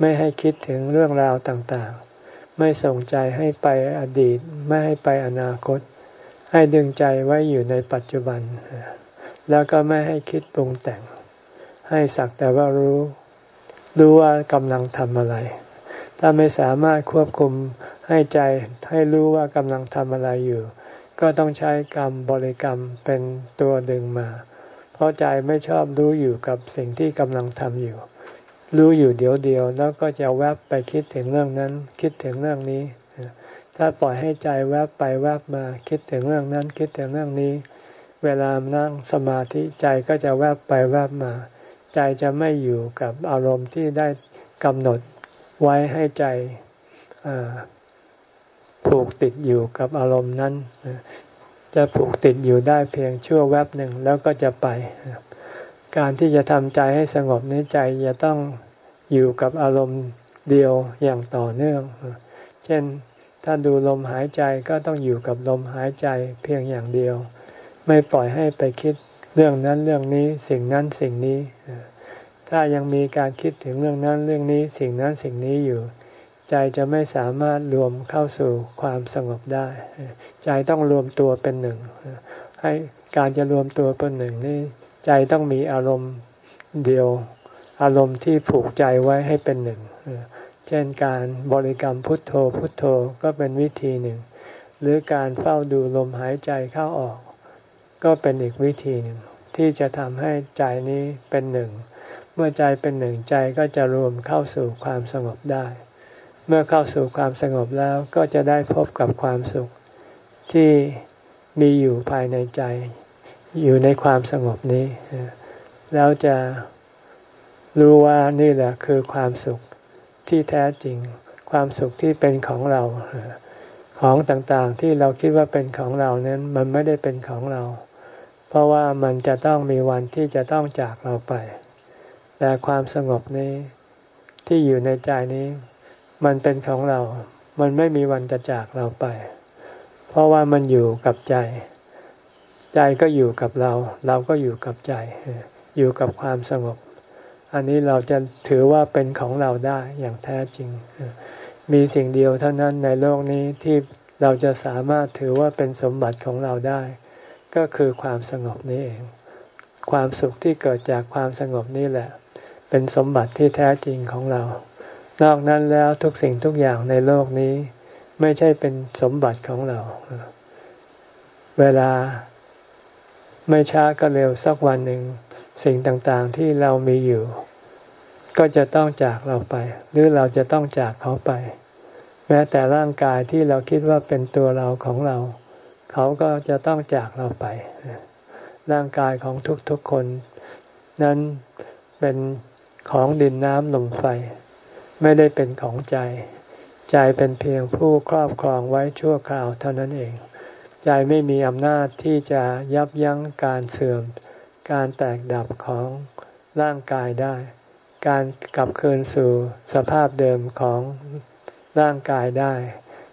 ไม่ให้คิดถึงเรื่องราวต่างๆ ไม่ส่งใจให้ไปอดีต ไม่ให้ไปอนาคต ให้ดึงใจไว้อยู่ในปัจจุบัน แล้วก็ไม่ให้คิดปรุงแต่ง ให้สักแต่ว่ารู้ รู้ว่ากำลังทำอะไร ถ้าไม่สามารถควบคุมให้ใจให้รู้ว่ากำลังทำอะไรอยู่ ก็ต้องใช้กรรมบริกรรมเป็นตัวดึงมา เพราะใจไม่ชอบรู้อยู่กับสิ่งที่กำลังทำอยู่ รู้อยู่เดี๋ยวเดียว แล้วก็จะแวบไปคิดถึงเรื่องนั้น คิดถึงเรื่องนี้ ถ้าปล่อยให้ใจแวบไปแวบมาคิดถึงเรื่องนั้น คิดถึงเรื่องนี้ เวลานั่งสมาธิใจก็จะแวบไปแวบมา ใจจะไม่อยู่กับอารมณ์ที่ได้กำหนดไว้ให้ใจผูกติดอยู่กับอารมณ์นั้น จะผูกติดอยู่ได้เพียงชั่วแวบหนึ่งแล้วก็จะไป การที่จะทำใจให้สงบนี้ใจจะต้องอยู่กับอารมณ์เดียวอย่างต่อเนื่อง เช่นถ้าดูลมหายใจก็ต้องอยู่กับลมหายใจเพียงอย่างเดียว ไม่ปล่อยให้ไปคิดเรื่องนั้นเรื่องนี้สิ่งนั้นสิ่งนี้ ถ้ายังมีการคิดถึงเรื่องนั้นเรื่องนี้สิ่งนั้นสิ่งนี้อยู่ ใจจะไม่สามารถรวมเข้าสู่ความสงบได้ ใจต้องรวมตัวเป็นหนึ่งให้การจะรวมตัวเป็นหนึ่งนี่ ใจต้องมีอารมณ์เดียว อารมณ์ที่ผูกใจไว้ให้เป็นหนึ่ง เช่นการบริกรรมพุทโธพุทโธก็เป็นวิธีหนึ่ง หรือการเฝ้าดูลมหายใจเข้าออก ก็เป็นอีกวิธีหนึ่ง ที่จะทำให้ใจนี้เป็นหนึ่ง เมื่อใจเป็นหนึ่งใจก็จะรวมเข้าสู่ความสงบได้ เมื่อเข้าสู่ความสงบแล้วก็จะได้พบกับความสุขที่มีอยู่ภายในใจ อยู่ในความสงบนี้ แล้วจะรู้ว่านี่แหละคือความสุขที่แท้จริง ความสุขที่เป็นของเรา ของต่างๆที่เราคิดว่าเป็นของเรานั้นมันไม่ได้เป็นของเรา เพราะว่ามันจะต้องมีวันที่จะต้องจากเราไป แต่ความสงบนี้ที่อยู่ในใจนี้ มันเป็นของเรา มันไม่มีวันจะจากเราไป เพราะว่ามันอยู่กับใจ ใจก็อยู่กับเรา เราก็อยู่กับใจ อยู่กับความสงบ อันนี้เราจะถือว่าเป็นของเราได้อย่างแท้จริง มีสิ่งเดียวเท่านั้นในโลกนี้ที่เราจะสามารถถือว่าเป็นสมบัติของเราได้ ก็คือความสงบนี้เอง ความสุขที่เกิดจากความสงบนี้แหละ เป็นสมบัติที่แท้จริงของเรา นอกนั้นแล้วทุกสิ่งทุกอย่างในโลกนี้ ไม่ใช่เป็นสมบัติของเรา เวลา ไม่ช้าก็เร็วสักวันหนึ่ง สิ่งต่างๆที่เรามีอยู่ ก็จะต้องจากเราไป หรือเราจะต้องจากเขาไป แม้แต่ร่างกายที่เราคิดว่าเป็นตัวเราของเรา เขาก็จะต้องจากเราไป ร่างกายของทุกๆคน นั้นเป็นของดินน้ำลมไฟ ไม่ได้เป็นของใจ ใจเป็นเพียงผู้ครอบครองไว้ชั่วคราวเท่านั้นเอง ใจไม่มีอำนาจที่จะยับยั้งการเสื่อม การแตกดับของร่างกายได้ การกลับคืนสู่สภาพเดิมของร่างกายได้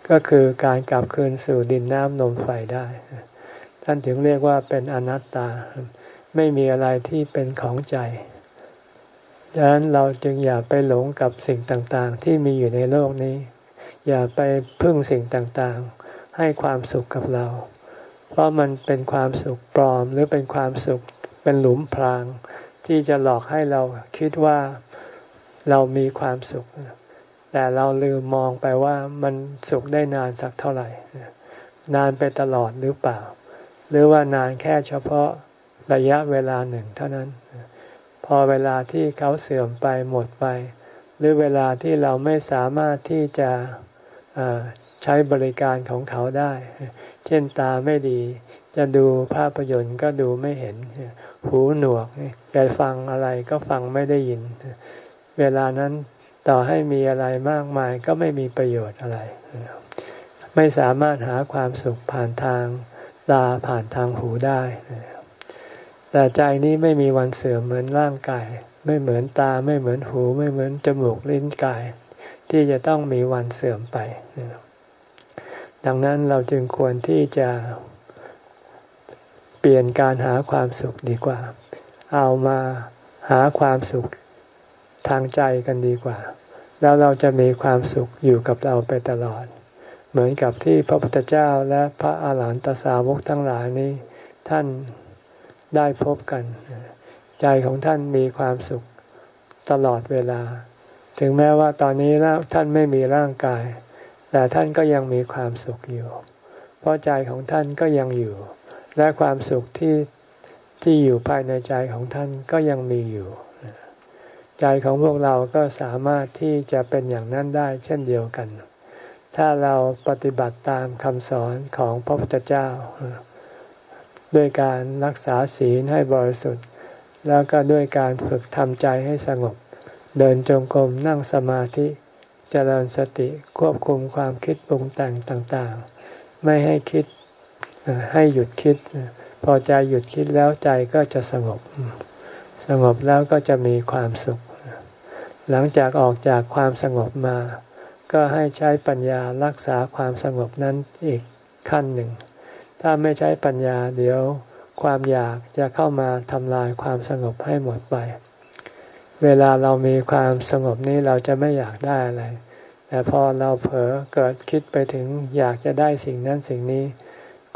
ก็คือการกลับคืนสู่ดินน้ำลมไฟได้ ท่านถึงเรียกว่าเป็นอนัตตา ไม่มีอะไรที่เป็นของใจดังนั้นเราจึงอย่าไปหลงกับสิ่งต่างๆ ที่มีอยู่ในโลกนี้ อย่าไปพึ่งสิ่งต่างๆ ให้ความสุขกับเรา เพราะมันเป็นความสุขปลอมหรือเป็นความสุขเป็นหลุมพราง ที่จะหลอกให้เราคิดว่าเรามีความสุข แต่เราลืมมองไปว่ามันสุขได้นานสักเท่าไหร่ นานไปตลอดหรือเปล่า หรือว่านานแค่เฉพาะระยะเวลาหนึ่งเท่านั้น พอเวลาที่เขาเสื่อมไปหมดไป หรือเวลาที่เราไม่สามารถที่จะ ใช้บริการของเขาได้ เช่นตาไม่ดี จะดูภาพยนตร์ก็ดูไม่เห็น หูหนวกจะฟังอะไรก็ฟังไม่ได้ยิน เวลานั้นต่อให้มีอะไรมากมายก็ไม่มีประโยชน์อะไร ไม่สามารถหาความสุขผ่านทางตาผ่านทางหูได้ แต่ใจนี้ไม่มีวันเสื่อมเหมือนร่างกาย ไม่เหมือนตาไม่เหมือนหู ไม่เหมือนจมูกลิ้นกาย ที่จะต้องมีวันเสื่อมไป ดังนั้นเราจึงควรที่จะเปลี่ยนการหาความสุขดีกว่า เอามาหาความสุขทางใจกันดีกว่า แล้วเราจะมีความสุขอยู่กับเราไปตลอด เหมือนกับที่พระพุทธเจ้าและพระอาหารหันตสาวกทั้งหลายนี้ ท่านได้พบกัน ใจของท่านมีความสุขตลอดเวลา ถึงแม้ว่าตอนนี้ท่านไม่มีร่างกาย แต่ท่านก็ยังมีความสุขอยู่ เพราะใจของท่านก็ยังอยู่ และความสุขที่ที่อยู่ภายในใจของท่านก็ยังมีอยู่ ใจของพวกเราก็สามารถที่จะเป็นอย่างนั้นได้เช่นเดียวกัน ถ้าเราปฏิบัติตามคำสอนของพระพุทธเจ้า ด้วยการรักษาศีลให้บริสุทธิ์ แล้วก็ด้วยการฝึกทำใจให้สงบ เดินจงกรมนั่งสมาธิ เจริญสติควบคุมความคิดปรุงแต่งต่างๆ ไม่ให้คิดให้หยุดคิด พอใจหยุดคิดแล้วใจก็จะสงบ สงบแล้วก็จะมีความสุข หลังจากออกจากความสงบมา ก็ให้ใช้ปัญญารักษาความสงบนั้นอีกขั้นหนึ่ง ถ้าไม่ใช้ปัญญาเดี๋ยวความอยากจะเข้ามาทำลายความสงบให้หมดไป เวลาเรามีความสงบนี้เราจะไม่อยากได้อะไร แต่พอเราเผลอเกิดคิดไปถึงอยากจะได้สิ่งนั้นสิ่งนี้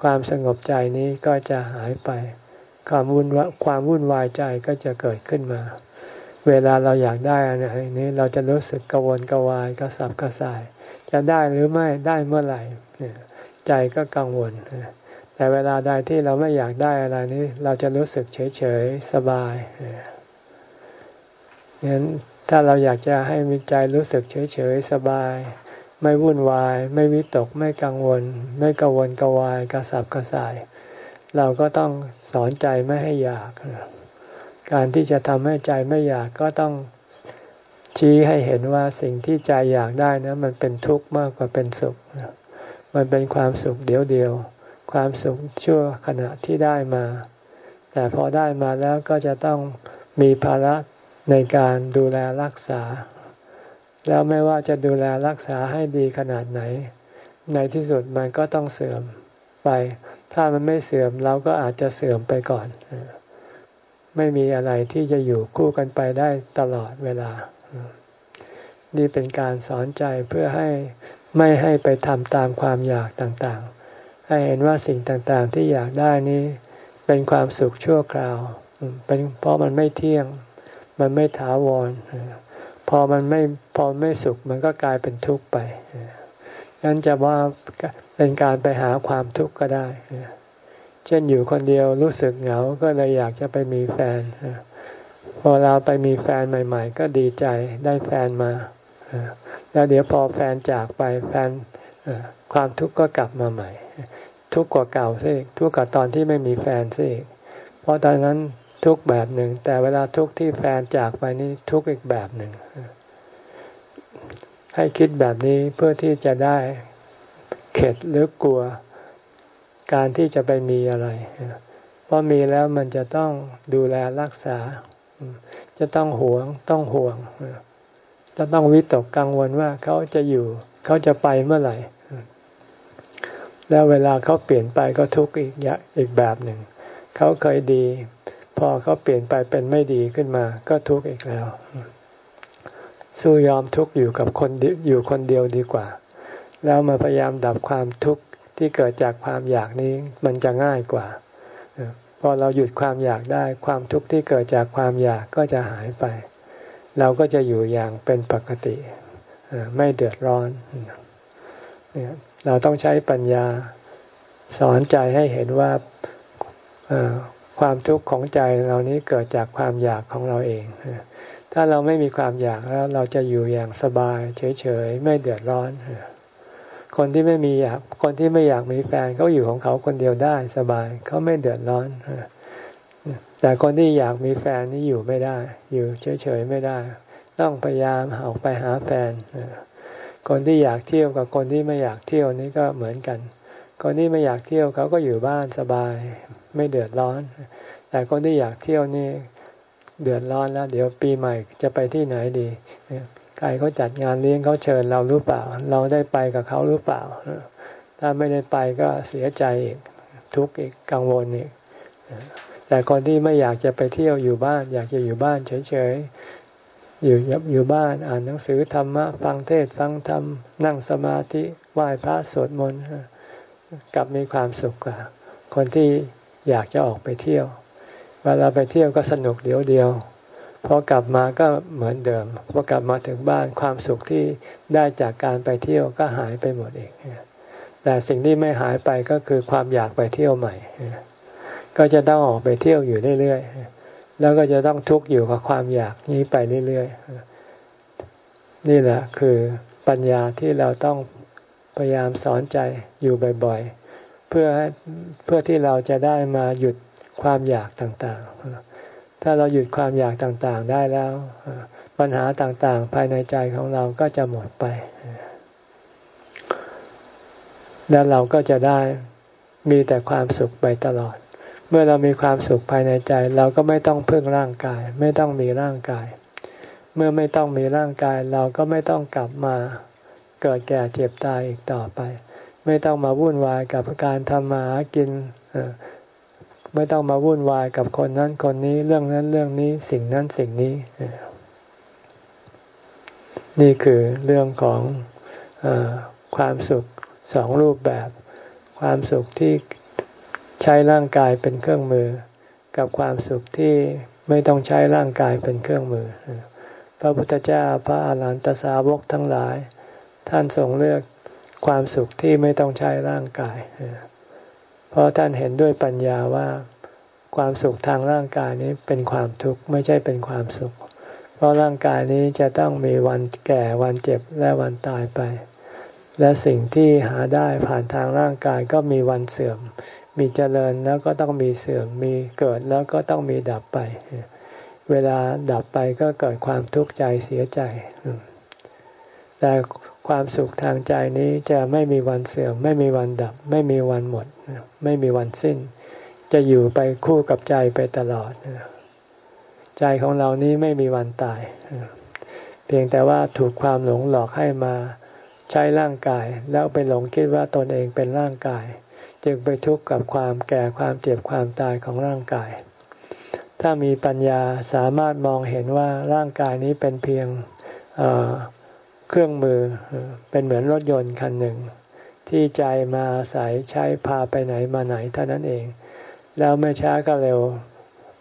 ความสงบใจนี้ก็จะหายไป ความวุ่นความวุ่นวายใจก็จะเกิดขึ้นมา เวลาเราอยากได้อะไรนี้เราจะรู้สึกกวนกวายกระสับกระส่าย จะได้หรือไม่ได้เมื่อไหร่ใจก็กังวลแต่เวลาใดที่เราไม่อยากได้อะไรนี้ เราจะรู้สึกเฉยเฉยสบาย งั้นถ้าเราอยากจะให้มีใจรู้สึกเฉยเฉยสบาย ไม่วุ่นวาย ไม่วิตกไม่กังวล ไม่กังวลกวายกระสับกระส่าย เราก็ต้องสอนใจไม่ให้อยาก การที่จะทำให้ใจไม่อยากก็ต้องชี้ให้เห็นว่าสิ่งที่ใจอยากได้นะมันเป็นทุกข์มากกว่าเป็นสุข มันเป็นความสุขเดียวเดียว ความสุขชั่วขณะที่ได้มา แต่พอได้มาแล้วก็จะต้องมีภาระ ในการดูแลรักษา แล้วไม่ว่าจะดูแลรักษาให้ดีขนาดไหน ในที่สุดมันก็ต้องเสื่อมไป ถ้ามันไม่เสื่อมเราก็อาจจะเสื่อมไปก่อน ไม่มีอะไรที่จะอยู่คู่กันไปได้ตลอดเวลา นี่เป็นการสอนใจเพื่อให้ไม่ให้ไปทำตามความอยากต่างๆ ให้เห็นว่าสิ่งต่างๆที่อยากได้นี้ เป็นความสุขชั่วคราว เป็นเพราะมันไม่เที่ยง มันไม่ถาวร พอมันไม่พอไม่สุขมันก็กลายเป็นทุกข์ไปงั้นจะว่าเป็นการไปหาความทุกข์ก็ได้ เช่นอยู่คนเดียวรู้สึกเหงา ก็เลยอยากจะไปมีแฟน พอเราไปมีแฟนใหม่ ๆ ก็ดีใจได้แฟนมา แล้วเดี๋ยวพอแฟนจากไปแฟนความทุกข์ก็กลับมาใหม่ ทุกข์กว่าเก่าซิทุกข์กว่าตอนที่ไม่มีแฟนซิเพราะตอนนั้น ทุกแบบหนึ่ง แต่เวลาทุกที่แฟนจากไปนี่ทุกอีกแบบหนึ่ง ให้คิดแบบนี้เพื่อที่จะได้เข็ดหรือกลัวการที่จะไปมีอะไรเพราะมีแล้วมันจะต้องดูแลรักษา จะต้องหวง ต้องห่วงจะต้องวิตกกังวลว่าเขาจะอยู่ เขาจะไปเมื่อไหร่ แล้วเวลาเขาเปลี่ยนไปก็ทุกข์อีกอีกแบบหนึ่ง เขาเคยดี พอเขาเปลี่ยนไปเป็นไม่ดีขึ้นมา ก็ทุกข์อีกแล้ว สู้ยอมทุกข์อยู่กับคนอยู่คนเดียวดีกว่า แล้วมาพยายามดับความทุกข์ที่เกิดจากความอยากนี้มันจะง่ายกว่าพอเราหยุดความอยากได้ความทุกข์ที่เกิดจากความอยากก็จะหายไป เราก็จะอยู่อย่างเป็นปกติ ไม่เดือดร้อน เราต้องใช้ปัญญาสอนใจให้เห็นว่า ความทุกข์ของใจเรานี้เกิดจากความอยากของเราเอง ถ้าเราไม่มีความอยากแล้วเราจะอยู่อย่างสบาย เฉยๆ ไม่เดือดร้อน คนที่ไม่มีอยากคนที่ไม่อยากมีแฟนเขาอยู่ของเขาคนเดียวได้สบายเขาไม่เดือดร้อนแต่คนที่อยากมีแฟนนี่อยู่ไม่ได้ อยู่เฉยๆไม่ได้ ต้องพยายามออกไปหาแฟนคนที่อยากเที่ยวกับคนที่ไม่อยากเที่ยวนี่ก็เหมือนกัน คนที่ไม่อยากเที่ยวเขาก็อยู่บ้านสบาย ไม่เดือดร้อน แต่คนที่อยากเที่ยวนี่เดือดร้อนแล้ว เดี๋ยวปีใหม่จะไปที่ไหนดีใครเขาจัดงานเลี้ยงเขาเชิญเราหรือเปล่า เราได้ไปกับเขาหรือเปล่า ถ้าไม่ได้ไปก็เสียใจอีกทุกข์อีกกังวลอีกแต่คนที่ไม่อยากจะไปเที่ยวอยู่บ้าน อยากจะอยู่บ้านเฉยๆ อยู่อยู่บ้านอ่านหนังสือธรรมะฟังเทศฟังธรรม นั่งสมาธิไหว้พระสวดมนต์กลับมีความสุขกว่า คนที่ อยากจะออกไปเที่ยว เวลาไปเที่ยวก็สนุกเดียวเดียวพอกลับมาก็เหมือนเดิมพอกลับมาถึงบ้านความสุขที่ได้จากการไปเที่ยวก็หายไปหมดเองแต่สิ่งที่ไม่หายไปก็คือความอยากไปเที่ยวใหม่ ก็จะต้องออกไปเที่ยวอยู่เรื่อยๆแล้วก็จะต้องทุกข์อยู่กับความอยากนี้ไปเรื่อยๆนี่แหละคือปัญญาที่เราต้องพยายามสอนใจอยู่บ่อยๆ เพื่อเพื่อที่เราจะได้มาหยุดความอยากต่างๆ ถ้าเราหยุดความอยากต่างๆได้แล้ว ปัญหาต่างๆ ภายในใจของเราก็จะหมดไป แล้วเราก็จะได้มีแต่ความสุขไปตลอด เมื่อเรามีความสุขภายในใจ เราก็ไม่ต้องพึ่งร่างกาย ไม่ต้องมีร่างกาย เมื่อไม่ต้องมีร่างกาย เราก็ไม่ต้องกลับมาเกิดแก่เจ็บตายอีกต่อไป ไม่ต้องมาวุ่นวายกับการทำมาหากินไม่ต้องมาวุ่นวายกับคนนั้นคนนี้เรื่องนั้นเรื่องนี้สิ่งนั้นสิ่งนี้ นี่คือเรื่องของอความสุขสองรูปแบบ ความสุขที่ใช้ร่างกายเป็นเครื่องมือ กับความสุขที่ไม่ต้องใช้ร่างกายเป็นเครื่องมือ พระพุทธเจ้าพระอาหารหันตสาวกทั้งหลาย ท่านทรงเลือก ความสุขที่ไม่ต้องใช้ร่างกาย เพราะท่านเห็นด้วยปัญญาว่าความสุขทางร่างกายนี้เป็นความทุกข์ไม่ใช่เป็นความสุข เพราะร่างกายนี้จะต้องมีวันแก่วันเจ็บและวันตายไป และสิ่งที่หาได้ผ่านทางร่างกายก็มีวันเสื่อม มีเจริญแล้วก็ต้องมีเสื่อม มีเกิดแล้วก็ต้องมีดับไป เวลาดับไปก็เกิดความทุกข์ใจเสียใจ แต่ ความสุขทางใจนี้จะไม่มีวันเสื่อม ไม่มีวันดับ ไม่มีวันหมด ไม่มีวันสิ้น จะอยู่ไปคู่กับใจไปตลอด ใจของเรานี้ไม่มีวันตาย เพียงแต่ว่าถูกความหลงหลอกให้มาใช้ร่างกาย แล้วไปหลงคิดว่าตนเองเป็นร่างกาย จึงไปทุกข์กับความแก่ความเจ็บความตายของร่างกาย ถ้ามีปัญญาสามารถมองเห็นว่าร่างกายนี้เป็นเพียง เครื่องมือเป็นเหมือนรถยนต์คันหนึ่ง ที่ใจมาอาศัยใช้พาไปไหนมาไหนเท่านั้นเอง แล้วไม่ช้าก็เร็ว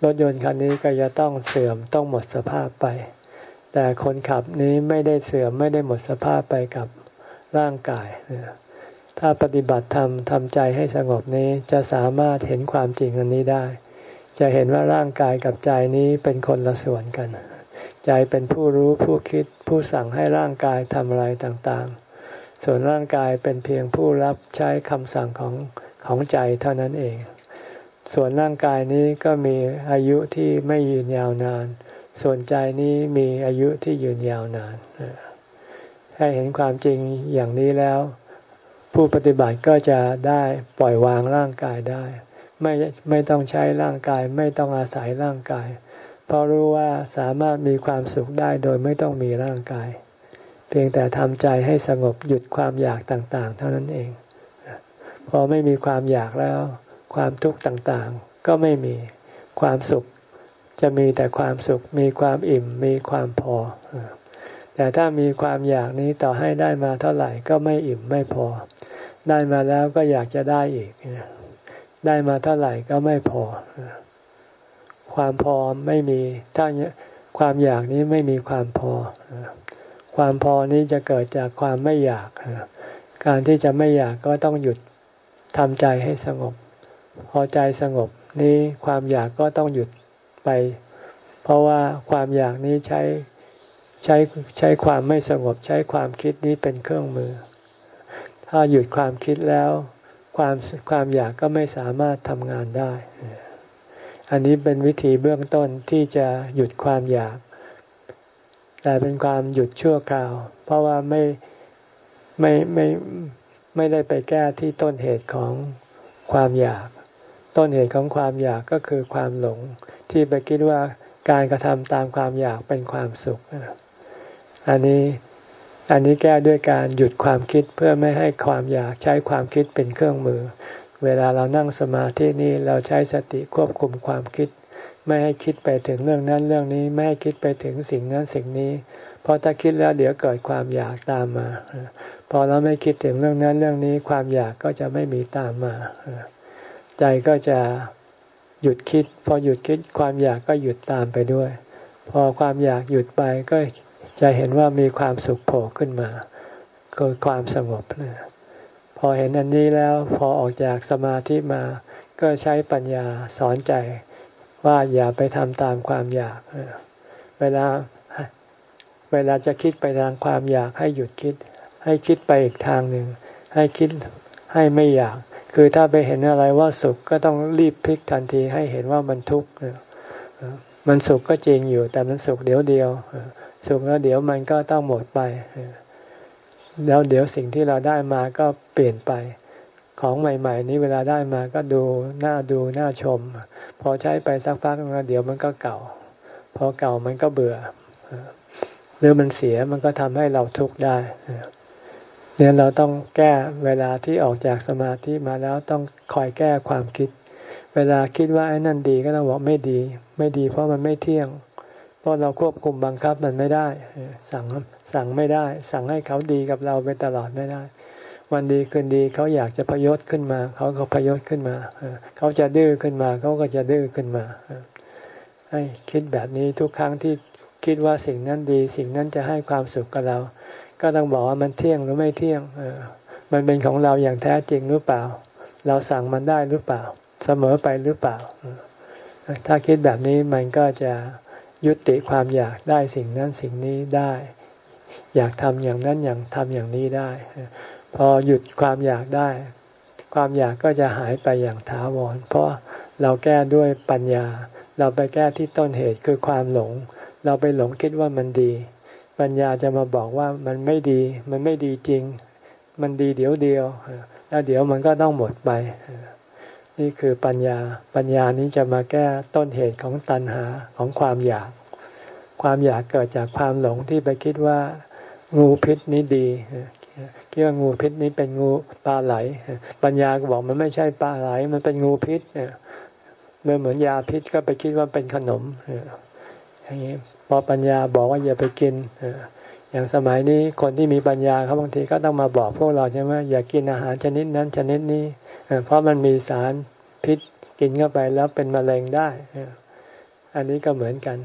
รถยนต์คันนี้ก็จะต้องเสื่อมต้องหมดสภาพไป แต่คนขับนี้ไม่ได้เสื่อมไม่ได้หมดสภาพไปกับร่างกาย ถ้าปฏิบัติธรรมทำใจให้สงบนี้จะสามารถเห็นความจริงอันนี้ได้ จะเห็นว่าร่างกายกับใจนี้เป็นคนละส่วนกัน ใจเป็นผู้รู้ผู้คิดผู้สั่งให้ร่างกายทำอะไรต่างๆ ส่วนร่างกายเป็นเพียงผู้รับใช้คำสั่งของของใจเท่านั้นเอง ส่วนร่างกายนี้ก็มีอายุที่ไม่ยืนยาวนาน ส่วนใจนี้มีอายุที่ยืนยาวนานให้เห็นความจริงอย่างนี้แล้ว ผู้ปฏิบัติก็จะได้ปล่อยวางร่างกายได้ ไม่ไม่ต้องใช้ร่างกาย ไม่ต้องอาศัยร่างกาย เพราะรู้ว่าสามารถมีความสุขได้โดยไม่ต้องมีร่างกาย เพียงแต่ทำใจให้สงบหยุดความอยากต่างๆ เท่านั้นเอง พอไม่มีความอยากแล้ว ความทุกข์ต่างๆ ก็ไม่มีความสุข จะมีแต่ความสุข มีความอิ่ม มีความพอ แต่ถ้ามีความอยากนี้ต่อให้ได้มาเท่าไหร่ก็ไม่อิ่มไม่พอ ได้มาแล้วก็อยากจะได้อีก ได้มาเท่าไหร่ก็ไม่พอ ความพอไม่มี ถ้าความอยากนี้ไม่มีความพอ ความพอนี้จะเกิดจากความไม่อยาก การที่จะไม่อยากก็ต้องหยุดทำใจให้สงบ พอใจสงบนี้ความอยากก็ต้องหยุดไป เพราะว่าความอยากนี้ใช้ใช้ใช้ความไม่สงบใช้ความคิดนี้เป็นเครื่องมือ ถ้าหยุดความคิดแล้ว ความความอยากก็ไม่สามารถทำงานได้ อันนี้เป็นวิธีเบื้องต้นที่จะหยุดความอยาก แต่เป็นความหยุดชั่วคราว เพราะว่าไม่ไม่ไม่ไม่ได้ไปแก้ที่ต้นเหตุของความอยาก ต้นเหตุของความอยากก็คือความหลง ที่ไปคิดว่าการกระทำตามความอยากเป็นความสุข อันนี้อันนี้แก้ด้วยการหยุดความคิดเพื่อไม่ให้ความอยากใช้ความคิดเป็นเครื่องมือ เวลาเรานั่งสมาธินี้เราใช้สติควบคุมความคิด ไม่ให้คิดไปถึงเรื่องนั้นเรื่องนี้ไม่ให้คิดไปถึงสิ่งนั้นสิ่งนี้ เพราะถ้าคิดแล้วเดี๋ยวเกิดความอยากตามมา พอเราไม่คิดถึงเรื่องนั้นเรื่องนี้ความอยากก็จะไม่มีตามมา ใจก็จะหยุดคิด พอหยุดคิดความอยากก็หยุดตามไปด้วย พอความอยากหยุดไปก็จะเห็นว่ามีความสุขโผล่ขึ้นมาคือความสงบนะ พอเห็นอันนี้แล้วพอออกจากสมาธิมา ก็ใช้ปัญญาสอนใจว่าอย่าไปทำตามความอยาก เวลาเวลาจะคิดไปทางความอยากให้หยุดคิด ให้คิดไปอีกทางหนึ่ง ให้คิดให้ไม่อยาก คือถ้าไปเห็นอะไรว่าสุขก็ต้องรีบพลิกทันทีให้เห็นว่ามันทุกข์มันสุขก็จริงอยู่ แต่มันสุขเดียวเดียว สุขแล้วเดี๋ยวมันก็ต้องหมดไป แล้วเดี๋ยวสิ่งที่เราได้มาก็เปลี่ยนไป ของใหม่ ๆ นี้เวลาได้มาก็ดูน่าดูน่าชม พอใช้ไปสักพักแล้วเดี๋ยวมันก็เก่า พอเก่ามันก็เบื่อ หรือมันเสียมันก็ทำให้เราทุกข์ได้เนี่ยเราต้องแก้เวลาที่ออกจากสมาธิมาแล้วต้องคอยแก้ความคิด เวลาคิดว่าไอ้นั่นดีก็ต้องบอกไม่ดี ไม่ดีเพราะมันไม่เที่ยง เพราะเราควบคุมบังคับมันไม่ได้ สั่ง สั่งไม่ได้ สั่งให้เขาดีกับเราไปตลอดไม่ได้ วันดีคืนดีเขาอยากจะพยศขึ้นมา เขาก็พยศขึ้นมาเขาจะดื้อขึ้นมา เขาก็จะดื้อขึ้นมาให้คิดแบบนี้ทุกครั้งที่คิดว่าสิ่งนั้นดี สิ่งนั้นจะให้ความสุขกับเรา ก็ต้องบอกว่ามันเที่ยงหรือไม่เที่ยงมันเป็นของเราอย่างแท้จริงหรือเปล่า เราสั่งมันได้หรือเปล่า เสมอไปหรือเปล่า ถ้าคิดแบบนี้มันก็จะยุติความอยากได้สิ่งนั้นสิ่งนี้ได้ อยากทำอย่างนั้นอย่างทำอย่างนี้ได้ พอหยุดความอยากได้ ความอยากก็จะหายไปอย่างถาวร เพราะเราแก้ด้วยปัญญา เราไปแก้ที่ต้นเหตุคือความหลง เราไปหลงคิดว่ามันดี ปัญญาจะมาบอกว่ามันไม่ดี มันไม่ดีจริง มันดีเดี๋ยวเดียว แล้วเดี๋ยวมันก็ต้องหมดไป นี่คือปัญญา ปัญญานี้จะมาแก้ต้นเหตุของตัณหาของความอยาก ความอยากเกิดจากความหลงที่ไปคิดว่า งูพิษนี้ดีคิดว่างูพิษนี้เป็นงูปลาไหล ปัญญาก็บอกมันไม่ใช่ปลาไหล มันเป็นงูพิษเนี่ยเมื่อเหมือนยาพิษก็ไปคิดว่าเป็นขนมอย่างนี้พอปัญญาบอกว่าอย่าไปกินอย่างสมัยนี้คนที่มีปัญญาเขาบางทีก็ต้องมาบอกพวกเราใช่ไหมอย่ากินอาหารชนิดนั้นชนิดนี้เพราะมันมีสารพิษกินเข้าไปแล้วเป็นมะเร็งได้ อันนี้ก็เหมือนกัน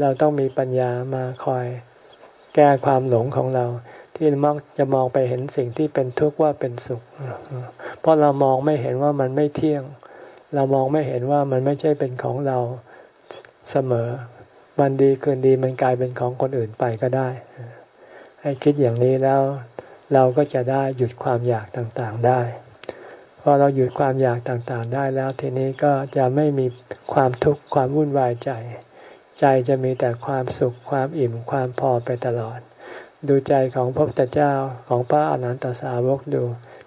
เราต้องมีปัญญามาคอย แก้ความหลงของเรา ที่มักจะมองไปเห็นสิ่งที่เป็นทุกข์ว่าเป็นสุข เพราะเรามองไม่เห็นว่ามันไม่เที่ยง เรามองไม่เห็นว่ามันไม่ใช่เป็นของเราเสมอวันดีคืนดีมันกลายเป็นของคนอื่นไปก็ได้ ให้คิดอย่างนี้แล้ว เราก็จะได้หยุดความอยากต่างๆได้พอเราหยุดความอยากต่างๆได้แล้วทีนี้ก็จะไม่มีความทุกข์ความวุ่นวายใจ ใจจะมีแต่ความสุขความอิ่มความพอไปตลอด ดูใจของพระพุทธเจ้าของพระอรหันตสาวกดู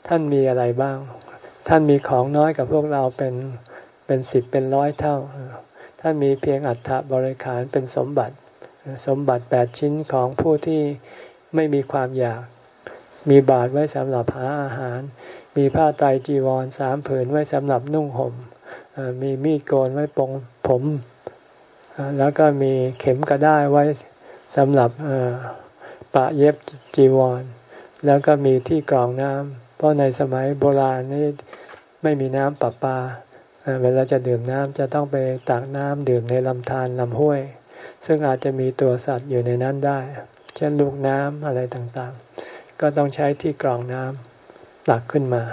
ท่านมีอะไรบ้าง ท่านมีของน้อยกับพวกเราเป็นเป็นสิบเป็นร้อยเท่า ท่านมีเพียงอัฐบริขารเป็นสมบัติ สมบัติแปดชิ้นของผู้ที่ไม่มีความอยาก มีบาตรไว้สำหรับหาอาหาร มีผ้าไตรจีวรสามผืนไว้สำหรับนุ่งห่มมีมีดโกนไว้ปงผม แล้วก็มีเข็มกระด้ไว้สำหรับปะเย็บจีวร แล้วก็มีที่กรองน้ำเพราะในสมัยโบราณนี่ไม่มีน้ำประปาเวลาจะดื่มน้ำจะต้องไปตักน้ำดื่มในลำธารลำห้วย ซึ่งอาจจะมีตัวสัตว์อยู่ในนั้นได้ เช่นลูกน้ำอะไรต่างๆ ก็ต้องใช้ที่กรองน้ำตักขึ้นมา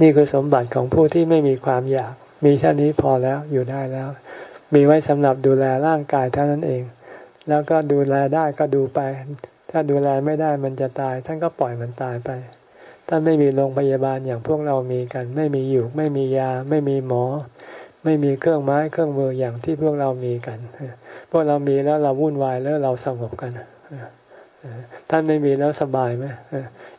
นี่คือสมบัติของผู้ที่ไม่มีความอยาก มีแค่นี้พอแล้วอยู่ได้แล้ว มีไว้สำหรับดูแลร่างกายเท่านั้นเอง แล้วก็ดูแลได้ก็ดูไป ถ้าดูแลไม่ได้มันจะตาย ท่านก็ปล่อยมันตายไป ท่านไม่มีโรงพยาบาลอย่างพวกเรามีกัน ไม่มีอยู่ ไม่มียา ไม่มีหมอ ไม่มีเครื่องไม้เครื่องมืออย่างที่พวกเรามีกันพวกเรามีแล้วเราวุ่นวายแล้วเราสงบกันท่านไม่มีแล้วสบายไหม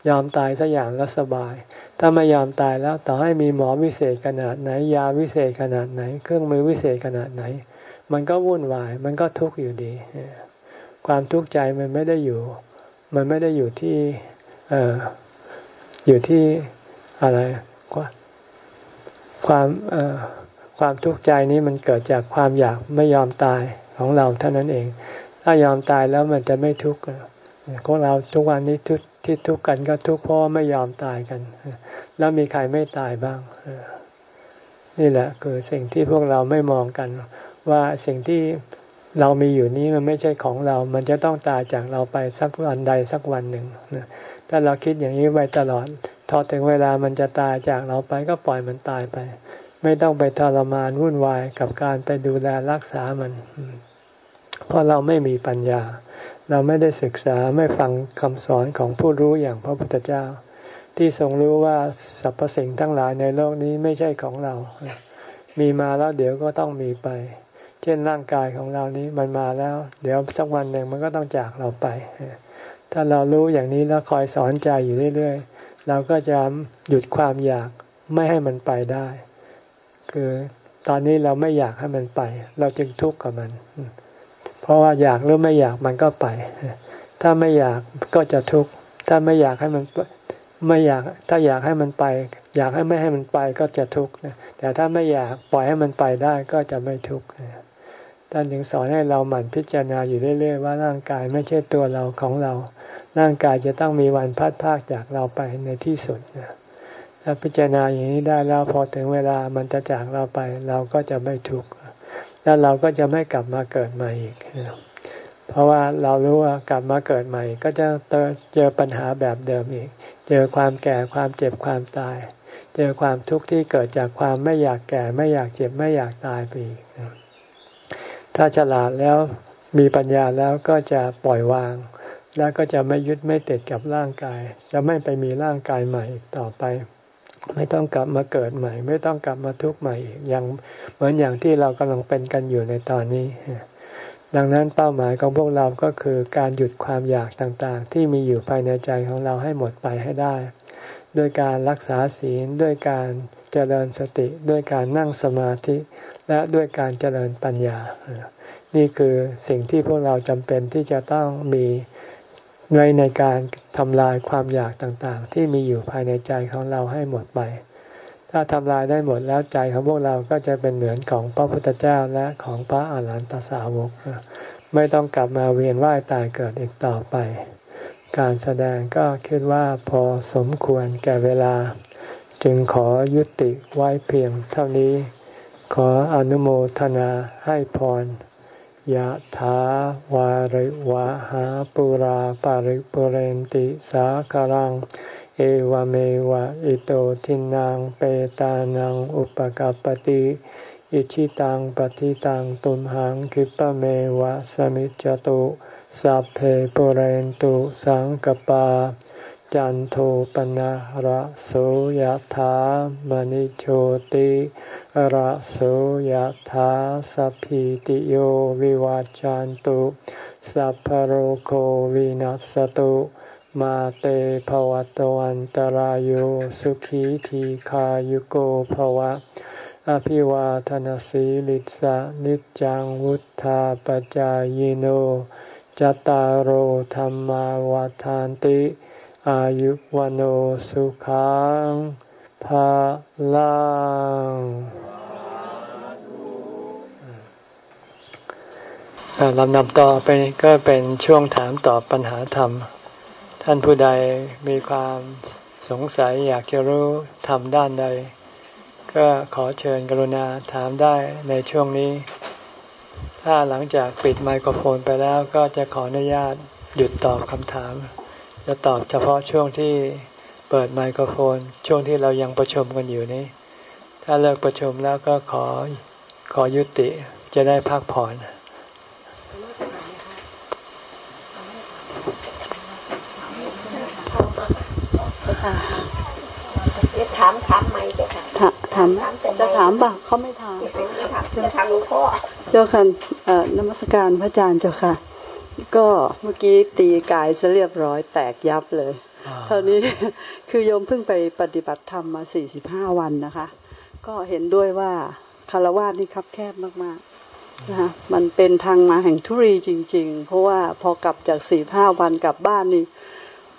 ยอมตายสักอย่างแล้วสบาย ถ้าไม่ยอมตายแล้วต่อให้มีหมอวิเศษขนาดไหน ยาวิเศษขนาดไหน เครื่องมือวิเศษขนาดไหน มันก็วุ่นวาย มันก็ทุกข์อยู่ดี ความทุกข์ใจมันไม่ได้อยู่ มันไม่ได้อยู่ที่เอออยู่ที่อะไรความเอ่อความทุกข์ใจนี้มันเกิดจากความอยากไม่ยอมตายของเราเท่านั้นเอง ถ้ายอมตายแล้วมันจะไม่ทุกข์ของเราทุกวันนี้ทุก ที่ทุกข์กันก็ทุกข์เพราะไม่ยอมตายกัน แล้วมีใครไม่ตายบ้าง นี่แหละ คือสิ่งที่พวกเราไม่มองกัน ว่าสิ่งที่เรามีอยู่นี้มันไม่ใช่ของเรา มันจะต้องตายจากเราไปสักวันใดสักวันหนึ่งถ้าเราคิดอย่างนี้ไปตลอดทอถึงเวลามันจะตายจากเราไปก็ปล่อยมันตายไป ไม่ต้องไปทรมานวุ่นวายกับการไปดูแลรักษามัน เพราะเราไม่มีปัญญา เราไม่ได้ศึกษาไม่ฟังคำสอนของผู้รู้อย่างพระพุทธเจ้า ที่ทรงรู้ว่าสรรพสิ่งทั้งหลายในโลกนี้ไม่ใช่ของเรา มีมาแล้วเดี๋ยวก็ต้องมีไป เช่นร่างกายของเรานี้มันมาแล้ว เดี๋ยวสักวันหนึ่งมันก็ต้องจากเราไป ถ้าเรารู้อย่างนี้แล้วคอยสอนใจอยู่เรื่อยๆ เราก็จะหยุดความอยากไม่ให้มันไปได้ คือตอนนี้เราไม่อยากให้มันไป เราจึงทุกข์กับมันเราะว่าอยากหรือไม่อยากมันก็ไป ถ้าไม่อยากก็จะทุกข์ ถ้าไม่อยากให้มันไม่อยาก ถ้าอยากให้มันไป อยากให้ไม่ให้มันไปก็จะทุกข์แต่ถ้าไม่อยากปล่อยให้มันไปได้ก็จะไม่ทุกข์ท่านถึงสอนให้เราหมั่นพิจารณาอยู่เรื่อยๆว่าร่างกายไม่ใช่ตัวเราของเรา ร่างกายจะต้องมีวันพัดพากจากเราไปในที่สุดถ้าพิจารณาอย่างนี้ได้แล้วพอถึงเวลามันจะจากเราไป เราก็จะไม่ทุกข์ แล้วเราก็จะไม่กลับมาเกิดใหม่อีก เพราะว่าเรารู้ว่ากลับมาเกิดใหม่ ก็จะเจอปัญหาแบบเดิมอีก เจอความแก่ความเจ็บความตาย เจอความทุกข์ที่เกิดจากความไม่อยากแก่ไม่อยากเจ็บไม่อยากตายไปอีก ถ้าฉลาดแล้วมีปัญญาแล้วก็จะปล่อยวาง แล้วก็จะไม่ยึดไม่ติดกับร่างกาย จะไม่ไปมีร่างกายใหม่ต่อไป ไม่ต้องกลับมาเกิดใหม่ ไม่ต้องกลับมาทุกข์ใหม่อีกอย่างเหมือนอย่างที่เรากำลังเป็นกันอยู่ในตอนนี้ ดังนั้นเป้าหมายของพวกเราก็คือการหยุดความอยากต่างๆ ที่มีอยู่ภายในใจของเราให้หมดไปให้ได้ ด้วยการรักษาศีลด้วยการเจริญสติด้วยการนั่งสมาธิ และด้วยการเจริญปัญญา นี่คือสิ่งที่พวกเราจำเป็นที่จะต้องมี ไว้ในการทำลายความอยากต่างๆ ที่มีอยู่ภายในใจของเราให้หมดไป ถ้าทำลายได้หมดแล้วใจของพวกเราก็จะเป็นเหมือนของพระพุทธเจ้าและของพระอาหารหันตสาวก ไม่ต้องกลับมาเวียนว่ายตายเกิดอีกต่อไป การแสดงก็คิดว่าพอสมควรแก่เวลา จึงขอยุติไว้เพียงเท่านี้ ขออนุโมทนาให้พร ยะถาวาริวะหาปุราปาริปุเรนติสาคารัง เอวเมวะอิโตทินังเปตานังอุปกัปติอิชิตังปฏิตังตุมหังคิปะเมวะสมิจจตุสัพเพปุเรนตุสังกปา จันโทปนะระโสยธามณิโชติ ระโสยธาสัพพิติโยวิวาจันตุสัพพโรโควินัสตุมาเตภวตวันตรโยสุขีทีขายุโกภวะ อภิวาทนสีลิสะนิจังวุธาปจายโนจตารโหธรรมวาทานติ อายุวันโอสุขัง ภาลังลำดับต่อไปก็เป็นช่วงถามตอบปัญหาธรรม ท่านผู้ใดมีความสงสัยอยากจะรู้ธรรมด้านใด ก็ขอเชิญกรุณาถามได้ในช่วงนี้ ถ้าหลังจากปิดไมโครโฟนไปแล้วก็จะขออนุญาตหยุดตอบคำถาม จะตอบเฉพาะช่วงที่ เปิดไมโครโฟน ช่วงที่เรายังประชุมกันอยู่นี้ ถ้าเลิกประชุมแล้วก็ขอขอยุติจะได้พักผ่อนถามถามไหมเจ้าค่ะถามจะถามบ่าเขาไม่ถามจะถามหลวงพ่อเจ้าค่ะนมัสการพระอาจารย์เจ้าค่ะ ก็เมื่อกี้ตีกายซะเรียบร้อยแตกยับเลย คราวนี้คือโยมเพิ่งไปปฏิบัติธรรมมาสี่สิบห้าวันนะคะ ก็เห็นด้วยว่าคารวะนี่คับแคบมากๆนะคะมันเป็นทางมาแห่งทุรีจริง ๆ เพราะว่าพอกลับจากสี่ห้าวันกลับบ้านนี่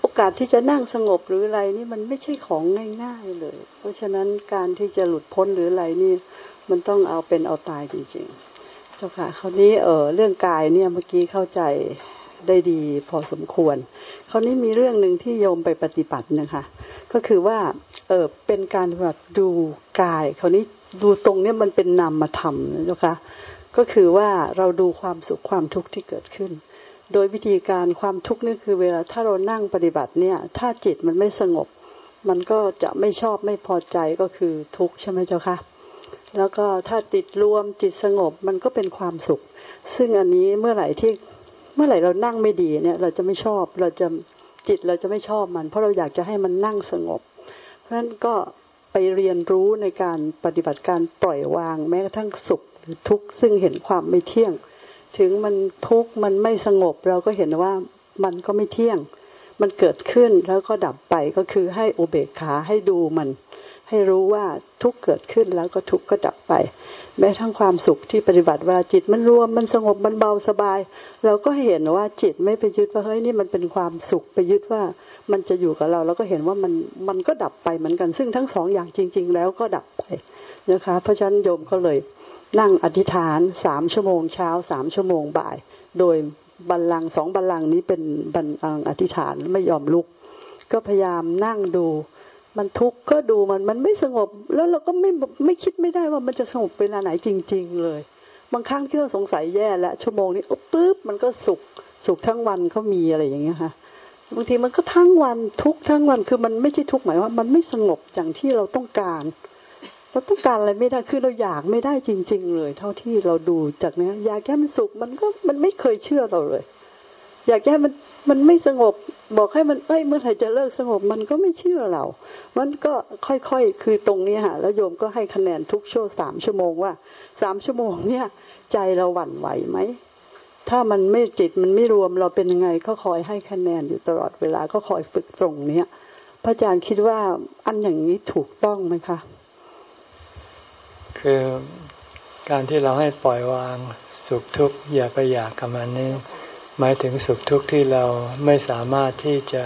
โอกาสที่จะนั่งสงบหรืออะไรนี่มันไม่ใช่ของง่ายๆเลย เพราะฉะนั้นการที่จะหลุดพ้นหรืออะไรนี่มันต้องเอาเป็นเอาตายจริงๆจ้าค่ะ คราวนี้เออเรื่องกายเนี่ยเมื่อกี้เข้าใจได้ดีพอสมควร คราวนี้มีเรื่องหนึ่งที่โยมไปปฏิบัตินะคะก็คือว่าเออเป็นการแบบดูกาย คราวนี้ดูตรงเนี้ยมันเป็นนามธรรมนะเจ้าค่ะก็คือว่าเราดูความสุขความทุกข์ที่เกิดขึ้น โดยวิธีการความทุกข์นี่คือเวลาถ้าเรานั่งปฏิบัติเนี่ย ถ้าจิตมันไม่สงบ มันก็จะไม่ชอบไม่พอใจก็คือทุกข์ใช่ไหมเจ้าค่ะแล้วก็ถ้าติดรวมจิตสงบมันก็เป็นความสุข ซึ่งอันนี้เมื่อไหร่ที่ มื่อไหร่เรานั่งไม่ดีเนี่ย เราจะไม่ชอบเราจะจิตเราจะไม่ชอบมัน เพราะเราอยากจะให้มันนั่งสงบ เพราะฉะนั้นก็ไปเรียนรู้ในการปฏิบัติการปล่อยวางแม้กระทั่งสุขหรือทุกข์ซึ่งเห็นความไม่เที่ยง ถึงมันทุกข์มันไม่สงบเราก็เห็นว่ามันก็ไม่เที่ยง มันเกิดขึ้นแล้วก็ดับไปก็คือให้อุเบกขาให้ดูมัน ให้รู้ว่าทุกเกิดขึ้นแล้วก็ทุกก็ดับไป แม้ทั้งความสุขที่ปฏิบัติเวลาจิตมันรวมมันสงบมันเบาสบาย เราก็เห็นว่าจิตไม่ไปยึดว่าเฮ้ยนี่มันเป็นความสุขไปยึดว่ามันจะอยู่กับเรา แล้วก็เห็นว่ามันมันก็ดับไปเหมือนกัน ซึ่งทั้งสองอย่างจริง ๆ แล้วก็ดับไปนะคะเพราะฉะนั้นโยมก็เลยนั่งอธิษฐานสามชั่วโมงเช้าสามชั่วโมงบ่าย โดยบัลลังสองบัลลังนี้เป็นบัลลังอธิษฐานไม่ยอมลุก ก็พยายามนั่งดู มันทุกข์ก็ดูมันมันไม่สงบ แล้วเราก็ไม่ไม่คิดไม่ได้ว่ามันจะสงบเวลาไหนจริง ๆ เลย บางครั้งที่เราสงสัยแย่แล้วชั่วโมงนี้ปุ๊บมันก็สุขสุขทั้งวันเขามีอะไรอย่างเงี้ยค่ะบางทีมันก็ทั้งวันทุกทั้งวันคือมันไม่ใช่ทุกหมายว่า มันไม่สงบอย่างที่เราต้องการ เราต้องการอะไรไม่ได้คือเราอยากไม่ได้จริง ๆ เลย เท่าที่เราดูจากเนี้ยอยากแค่มันสุขมันก็มันไม่เคยเชื่อเราเลย อยากแค่มัน มันไม่สงบบอกให้มันเอ้ยเมื่อไหร่จะเลิกสงบมันก็ไม่เชื่อเรา มันก็ค่อยๆคือตรงนี้ฮะแล้วโยมก็ให้คะแนนทุกชั่วสามชั่วโมงว่าสามชั่วโมงเนี่ย ใจเราหวั่นไหวไหมถ้ามันไม่จิตมันไม่รวมเราเป็นยังไงก็คอยให้คะแนนอยู่ตลอดเวลาก็คอยฝึกตรงเนี้ยพระอาจารย์คิดว่าอันอย่างนี้ถูกต้องไหมคะ คือการที่เราให้ปล่อยวางสุขทุกข์อย่าไปอยากกับมันนี่ หมายถึงสุขทุกข์ที่เราไม่สามารถที่จะ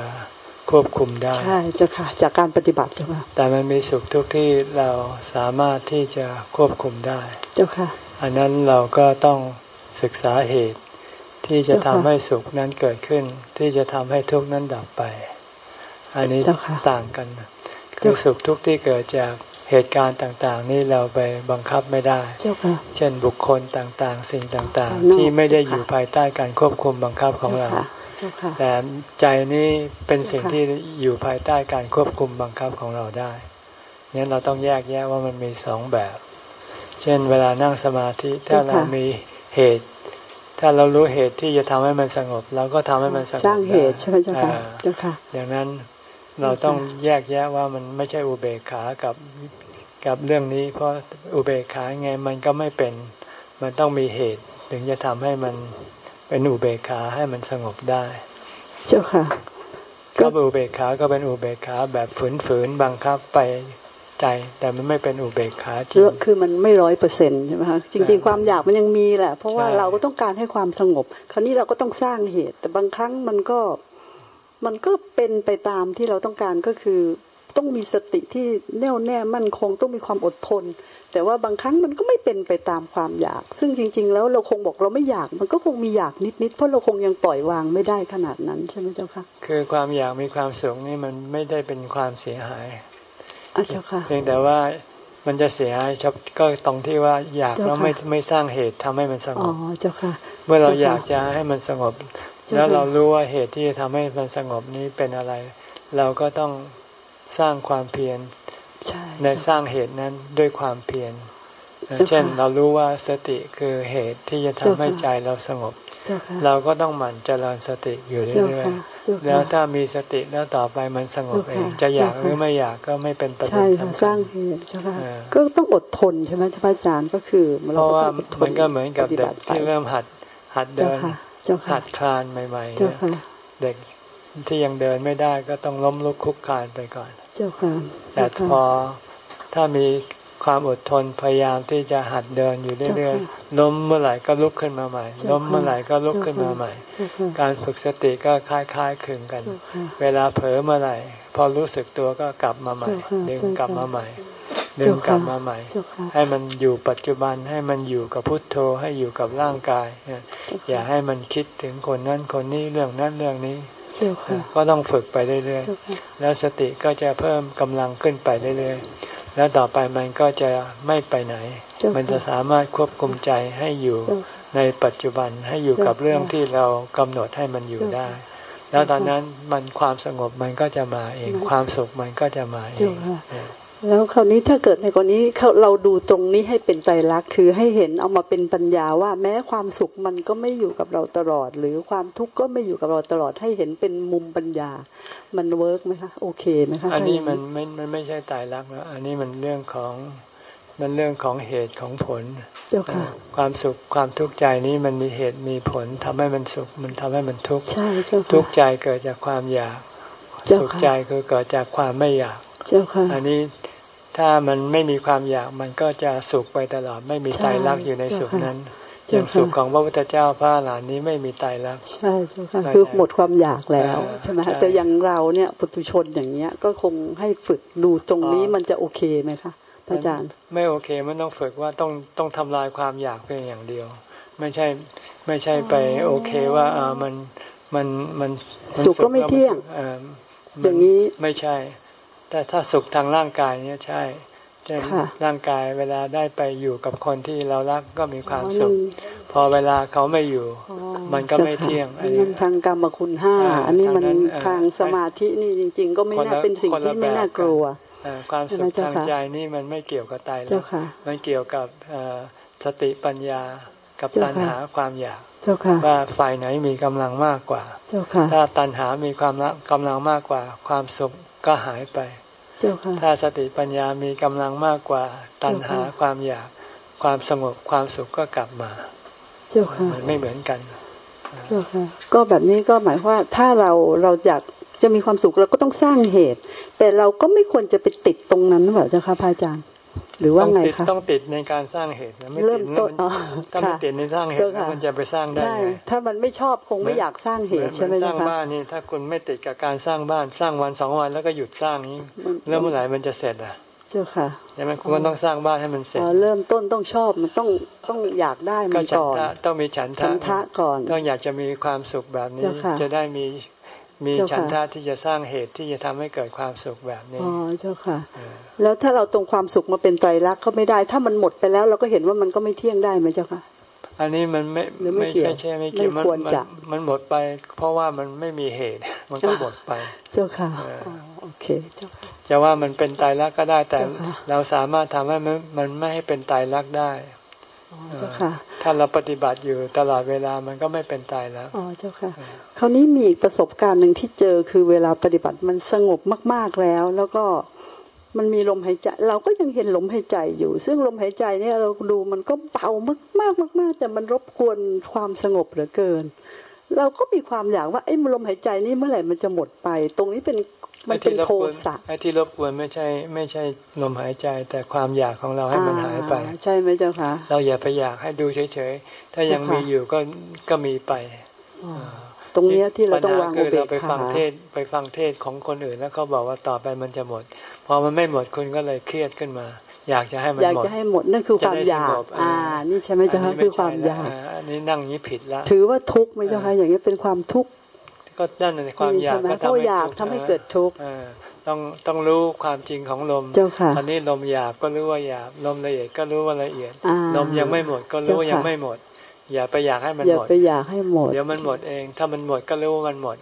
ควบคุมได้ ใช่เจ้าค่ะ จากการปฏิบัติเจ้าค่ะ แต่มันมีสุขทุกข์ที่เราสามารถที่จะควบคุมได้ เจ้าค่ะ อันนั้นเราก็ต้องศึกษาเหตุที่จะทำให้สุขนั้นเกิดขึ้น ที่จะทำให้ทุกข์นั้นดับไป อันนี้ต่างกัน คือสุขทุกข์ที่เกิดจากเหตุการณ์ต่างๆ นี่เราไปบังคับไม่ได้เจ้าค่ะเช่นบุคคลต่างๆ สิ่งต่างภายนอกๆที่ไม่ได้อยู่ภายใต้การควบคุมบังคับของเราเจ้าค่ะแต่ใจนี้เป็นสิ่งเจ้าค่ะที่อยู่ภายใต้การควบคุมบังคับของเราได้งั้นเราต้องแยกแยะว่ามันมีสองแบบ เช่น เวลานั่งสมาธิถ้าเรามีเหตุ ถ้าเรารู้เหตุที่จะทำให้มันสงบ เราก็ทำให้มันสงบสร้างเหตุใช่ไหมเจ้าค่ะอ่าเจ้าค่ะอย่างนั้น เราต้องแยกแยะว่ามันไม่ใช่อุเบกขากับกับเรื่องนี้ เพราะอุเบกขาไงมันก็ไม่เป็น มันต้องมีเหตุ ถึงจะทำให้มันเป็นอุเบกขาให้มันสงบได้ เจ้าค่ะ ก็ก็อุเบกขาก็เป็นอุเบกขาแบบฝืนๆบังคับไปใจแต่มันไม่เป็นอุเบกขาจริงคือมันไม่ร้อยเปอร์เซ็นต์ใช่ไหมคะจริง ๆ ความอยากมันยังมีแหละ เพราะว่าใช่เราก็ต้องการให้ความสงบ คราวนี้เราก็ต้องสร้างเหตุ แต่บางครั้งมันก็ มันก็เป็นไปตามที่เราต้องการก็คือ ต้องมีสติที่แน่วแน่มั่นคงต้องมีความอดทน แต่ว่าบางครั้งมันก็ไม่เป็นไปตามความอยาก ซึ่งจริง ๆ แล้วเราคงบอกเราไม่อยาก มันก็คงมีอยากนิดๆเพราะเราคงยังปล่อยวางไม่ได้ขนาดนั้นใช่ไหมเจ้าค่ะคือความอยากมีความสุขนี่มันไม่ได้เป็นความเสียหายอะเจ้าค่ะเพียงแต่ว่ามันจะเสียหายเฉพาะก็ตรงที่ว่าอยากเจ้าแล้วไม่ค่ะไม่สร้างเหตุทำให้มันสงอ๋อบเจ้าค่ะเมื่อเราเจ้าค่ะอยากจะให้มันสงบเจ้าค่ะ แล้วเรารู้ว่าเหตุที่จะทำให้มันสงบนี้เป็นอะไร เราก็ต้องสร้างความเพียรใช่ในสร้างเหตุนั้นด้วยความเพียรเจ้าค่ะเช่นเรารู้ว่าสติคือเหตุที่จะทำให้เจ้าค่ะใจเราสงบเจ้าค่ะเราก็ต้องหมั่นเจริญสติอยู่เจ้าเรื่อยค่ะเจ้าๆแล้วค่ะถ้ามีสติแล้วต่อไปมันสงบเจ้าเอค่ะงจะอยากเจ้าค่ะหรือไม่อยากก็ไม่เป็นประเด็ใช่นค่ะสำสคัร้าญงเหตุใช่ไหมเออก็ต้องอดทนใช่ไหมพระอาจารย์ก็คือเพเราราะก็ว่าต้องอดทนมันก็เหมือนกับปฏิเด็บักติไปที่เริ่มหัดหัดเจ้าเดินค่ะเจ้าค่ะ หัดคลานใหม่ๆเจ้าเนี่ยค่ะเด็กที่ยังเดินไม่ได้ก็ต้องล้มลุกคลุกคลานไปก่อน เจ้าค่ะ แต่เจ้าพค่ะอถ้ามีความอดทนพยายามที่จะหัดเดินอยู่เรื่อยเจ้าค่ะๆล้มเมื่อไหร่ก็ลุกขึ้นมาใหม่เจ้าค่ะล้มเมื่อไหร่ก็ลุกขึ้นมาใหม่เจ้าค่ะการฝึกสติก็คล้ายๆคลึงกันเจ้าค่ะเวลาเผลอเมื่อไหร่ พอรู้สึกตัวก็กลับมาใหม่เจ้าค่ะดึงเจ้าค่ะกลับมาใหม่ ดึเจ้างค่ะกลับมาใหม่เจ้าค่ะให้มันอยู่ปัจจุบันให้มันอยู่กับพุทโธให้อยู่กับร่างกายเนี่ยอย่าให้มันคิดถึงคนนั้นคนนี้เรื่องนั้นเรื่องนี้เจ้าค่ะก็ต้องฝึกไปเรื่อยเจ้าค่ะๆแล้วสติก็จะเพิ่มกำลังขึ้นไปเรื่อยๆ แล้วต่อไปมันก็จะไม่ไปไหนเจ้าค่ะมันจะสามารถควบคุมใจให้อยู่เจ้าค่ะในปัจจุบันให้อยู่กับเจ้าค่ะเรื่องที่เรากำหนดให้มันอยู่เจ้าค่ะได้ แล้วตอนนั้นมันความสงบมันก็จะมาเองเจ้าค่ะความสุขมันก็จะมาเอเจ้างค่ะเนี่ย แล้วคราวนี้ถ้าเกิดในกรณีเขาเราดูตรงนี้ให้เป็นใจรักษณ์คือให้เห็นเอามาเป็นปัญญาว่าแม้ความสุขมันก็ไม่อยู่กับเราตลอด หรือความทุกข์ก็ไม่อยู่กับเราตลอดให้เห็นเป็นมุมปัญญา มันเวิร์กไหมคะโอเคไหมคะอันนี้ถ้าย่างมันไม่มันไม่ใช่ตายรักแล้วอันนี้มันเรื่องของมันเรื่องของเหตุของผลเจ้าค่ะความสุขความทุกข์ใจนี้มันมีเหตุมีผลทำให้มันสุขมันทำให้มันทุกข์ใช่เจ้าค่ะทุกข์ใจเกิดจากความอยากเจ้าสุขค่ะใจคือเกิดจากความไม่อยากเจ้าค่ะอันนี้ ถ้ามันไม่มีความอยากมันก็จะสุขไปตลอดไม่มีใช่ไตรลักษณ์อยู่ในเจ้าสุขค่ะนั้นอเจ้าย่างค่ะสุขของพระพุทธเจ้าพระอรหันต์นี้ไม่มีไตรลักษณ์ใช่เจ้าค่ะเข้าใจคือหมดความอยากแล้วเออใช่ไหมใช่คะแต่อย่างเราเนี่ยปุถุชนอย่างเงี้ยก็คงให้ฝึกดูตรงนี้อ๋อมันจะโอเคไหมคะพระอาจารย์ ไม่โอเคมันต้องฝึกว่าต้องต้องทำลายความอยากเพียงอย่างเดียว ไม่ใช่ไม่ใช่ไปโอเคว่าอ่ามันมันมันมันสุขก็ไม่เที่ยงเอ่อมันอย่างนี้ไม่ใช่ แต่ถ้าสุขทางร่างกายเนี่ยใช่เช่นค่ะร่างกายเวลาได้ไปอยู่กับคนที่เรารักก็มีความอ๋อสุขนั่นพอเวลาเขาไม่อยู่อ๋อมันก็ไม่จ้าค่ะเที่ยงอัอันนนี้นั้นทางกรรมคุณห้าอ่าอันนี้มันทางนั้นเอ่อทางสมาธินี่จริง ๆ ก็ไม่คนน่าละเป็นสิ่งคนละที่ไม่น่าแบบกลัวเอ่อความสุขเจ้าทางค่ะใจนี่มันไม่เกี่ยวกับไตรลัเจ้ากษณ์ค่ะมันเกี่ยวกับเอ่อสติปัญญากับเจ้าตัณค่ะหาความอยากเจ้าค่ะว่าฝ่ายไหนมีกำลังมากกว่าเจ้าค่ะถ้าตัณหามีความละกำลังมากกว่า ความสุขก็หายไปเจ้าค่ะ ถ้าสติปัญญามีกำลังมากกว่าตัณหาเจ้าค่ะความอยากความสงบความสุขก็กลับมาเจ้าค่ะมันไม่เหมือนกันเจ้าค่ะก็แบบนี้ก็หมายความว่าถ้าเราเราอยากจะมีความสุขเราก็ต้องสร้างเหตุ แต่เราก็ไม่ควรจะไปติดตรงนั้นหรือเปล่าเจ้าค่ะพระอาจารย์ หรือว่าต้องไงติดคะต้องติดในการสร้างเหตุนะไม่เริ่ติมดต้นแล้วอ๋อมันถ้าไม่ค่ะติดในสร้างเหตุเจ้าแล้วค่ะมันจะไปสร้างได้ใช่ไงถ้ามันไม่ชอบคงไม่อยากสร้างเหตุใช่ไหมสเจ้าร้างค่ะบ้านนี่ถ้าคุณไม่ติดกับการสร้างบ้านสร้างวันสองวันแล้วก็หยุดสร้างนี้มันแล้วเมื่อไหร่มันจะเสร็จอะเจ้าค่ะใช่ไหมคุณก็ต้องสร้างบ้านให้มันเสร็จอ๋อเริ่มต้นต้องชอบมันต้องต้องอยากได้มัก็นฉันก่อนทะต้องมีฉันฉัทะนทะก่อน ต้องอยากจะมีความสุขแบบนี้เจ้าค่ะจะได้มี มีเจ้าค่ะฉันทะที่จะสร้างเหตุที่จะทำให้เกิดความสุขแบบนี้อ๋อเจ้าค่ะเออแล้วถ้าเราตรงความสุขมาเป็นไตรลักษณ์ก็ไม่ได้ ถ้ามันหมดไปแล้วเราก็เห็นว่ามันก็ไม่เที่ยงได้ไหมเจ้าค่ะ อันนี้มันไม่หรือไม่ไม่เกี่ยวไม่ใช่ไม่เกี่ยวไม่มันควรมันจะมันหมดไป เพราะว่ามันไม่มีเหตุ มันก็หมดไป เจ้าค่ะเอออ๋อโอเคเจ้าค่ะจะว่ามันเป็นตายรักก็ได้แต่เจ้าค่ะเราสามารถทำให้มันมันไม่ให้เป็นตายรักได้อ๋อ เจ้าค่ะ ถ้าเราปฏิบัติอยู่ตลอดเวลามันก็ไม่เป็นตายรักอ๋อเจ้าค่ะ คราวนี้มีอีกประสบการณ์หนึ่งที่เจอคือเวลาปฏิบัติมันสงบมาก ๆแล้ว แล้วก็มันมีลมหายใจ เราก็ยังเห็นลมหายใจอยู่ ซึ่งลมหายใจเนี่ยเราดูมันก็เบามากๆมากๆแต่มันรบกวนความสงบเหลือเกิน เราก็มีความอยากว่าไอ้ลมหายใจนี่เมื่อไหร่มันจะหมดไป ตรงนี้เป็น มันเป็นไอ้ที่รบโทกวนสะไอ้ที่รบกวนไม่ใช่ ไม่ใช่ลมหายใจ แต่ความอยากของเราให้มันหายไปอ่ใช่ไหมเจ้าคะเราอย่าไปอยากให้ดูเฉยๆ ถ้ายังเจ้าค่ะมีอยู่ก็ก็มีไปอ๋อตรงเนี้ยที่เราต้องวางปัญอุหเบคืกไปฟัขางเทศไปฟังเทศของคนอื่นแล้วเขาบอกว่าต่อไปมันจะหมด พอมันไม่หมดคุณก็เลยเครียดขึ้นมา อยากจะให้มันอยากหมดจะให้หมดนั่นคือความอยากจะได้สงบอ่าอ่า นี่ใช่ไหมเจ้าอัคะนนี้คือความไใช่อยากละอันนี้นั่งนี้ผิดละถือว่าทุกข์ไหมเจ้าคะอย่างนี้เป็นความทุกข์ ก็นั่นน่ะความอยากใช่ไหมก็เพราะทำให้อยากทุกข์ทำให้เกิดทุกข์เออต้องต้องรู้ความจริงของลมเจ้าค่ะตอนนี้ลมหยาบก็รู้ว่าหยาบลมละเอียดก็รู้ว่าละเอียดอ่าลมยังไม่หมดก็รู้ว่าเจ้าค่ะยังไม่หมด อย่าไปอยากให้มันอย่าหมดไปอยากให้หมด เดี๋ยวมันหมดเอง ถ้ามันหมดก็รู้ว่ามันหมด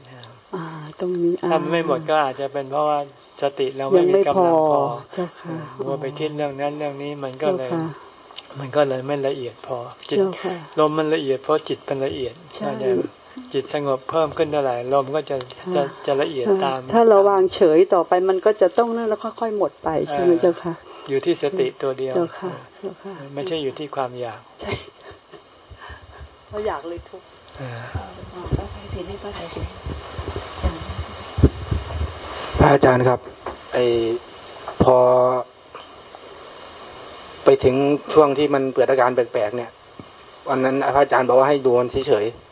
อ่าตรงนี้อ่าถ้ามันไม่หมดก็อาจจะเป็นเพราะว่าสติเรายัไม่งมีไม่พกำอลังพอเจ้าค่ะมัวไปคิดเรื่องนั้นเรื่องนี้มันก็เจ้าเลยค่ะมันก็เลยไม่ละเอียดพอจิตเจ้าค่ะลมมันละเอียดเพราะจิตมันละเอียดใช่เข้าใจไหม จิตสงบเพิ่มขึ้นเท่าไหร่ลมก็จะจะจะละเอียดตาม ถ้าเราวางเฉยต่อไปมันก็จะต้องนั่นแล้วค่อยๆหมดไปใช่ไหมเจ้าค่ะ อยู่ที่สติตัวเดียวเจ้าค่ะเจ้าค่ะไม่ใช่อยู่ที่ความอยากใช่เราอยากเลยทุกข์เออต้องไปถึงให้ป้าไปถึงพระอาจารย์ครับไอพอ ไปถึงช่วงที่มันเกิดอาการแปลกๆเนี่ยวันนั้นพระอาจารย์บอกว่าให้ดูมันเฉยๆ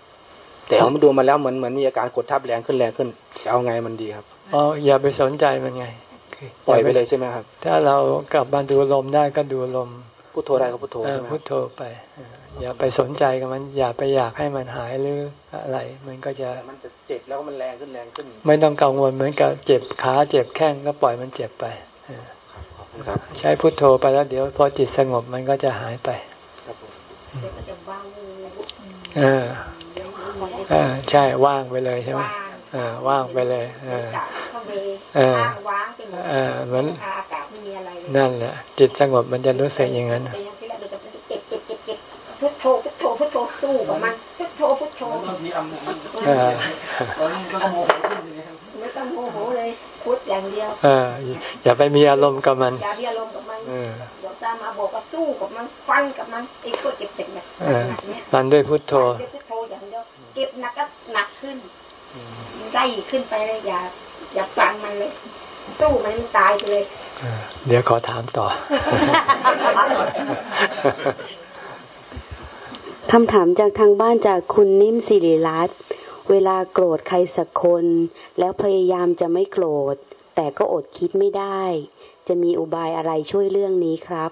แต่ผมดูมาแล้วเหมือนเหมือนมีอาการกดทับแรงขึ้นแรงขึ้นจะเอาไงมันดีครับอ๋ออย่าไปสนใจมันไงคือปล่อยไปเลยใช่ไหมครับ ถ้าเรากลับมาดูลมได้ก็ดูลมพุทโธได้ก็พุทโธเออใช่ไหมคพุรับทโธไปเอออย่าไปสนใจกับมัน อย่าไปอยากให้มันหายหรืออะไร มันก็จะแต่มันจะเจ็บแล้วก็มันแรงขึ้นแรงขึ้น ไม่ต้องกังวลเหมือนกับเจ็บขาเจ็บแข้งก็ปล่อยมันเจ็บไปเออครับใช้พุทโธไปแล้วเดี๋ยวพอจิตสงบมันก็จะหายไปครับผมเดี๋ยวก็จะวางเออเออ ใช่ว่างไปเลยใช่ไหมวางเออว่างไปเลยเออเข้าไปเออวางไปหมดเออเหมือนอากาศไม่มีอะไรเลยนั่นแหละจิตสงบมันจะรู้สึกอย่างนั้นแต่ยังที่แรกเดี๋ยวจะเก็บเก็บเก็บเก็บพุทโธพุทโธพุทโธสู้กับมันพุทโธพุทโธเออไม่ต้องโมโหเลยพุทอย่างเดียวเอออย่าไปมีอารมณ์กับมันอย่ามีอารมณ์กับมันเออเดี๋ยวตามมาบอกว่าสู้กับมันฟันกับมันไอ้ตัวเจ็บเจ็บเนี่ยเออหนักเนี่ยมันด้วยพุทโธ เดี๋ยวพุทโธอย่างเดียวเก็บหนักก็หนักขึ้นไล่ขึ้นไปเลยอย่า อย่าฟังมันเลย สู้มันมันตายไปเลยเออเดี๋ยวขอถามต่อคำถามจากทางบ้านจากคุณนิ่มสิริรัตน์เวลาโกรธใครสักคน แล้วพยายามจะไม่โกรธ แต่ก็อดคิดไม่ได้ จะมีอุบายอะไรช่วยเรื่องนี้ครับ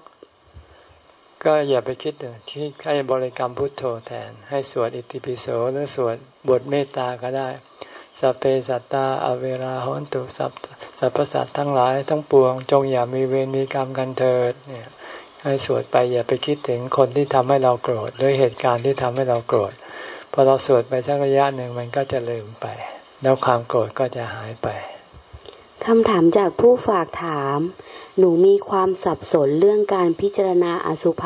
ก็อย่าไปคิดที่ให้บริกรรมพุทโธแทน ให้สวดอิติปิโสหรือสวดบทเมตตาก็ได้สัพเพสัตตาอเวราหอนตุสัพสัพพสัตทั้งหลายทั้งปวง จงอย่ามีเวรมีกรรมกันเถิดเนี่ยให้สวดไปอย่าไปคิดถึงคนที่ทำให้เราโกรธหรือเหตุการณ์ที่ทำให้เราโกรธพอเราสวดไปสักระยะหนึ่งมันก็จะลืมไป แล้วความโกรธก็จะหายไปคำถามจากผู้ฝากถาม หนูมีความสับสนเรื่องการพิจารณาอสุภ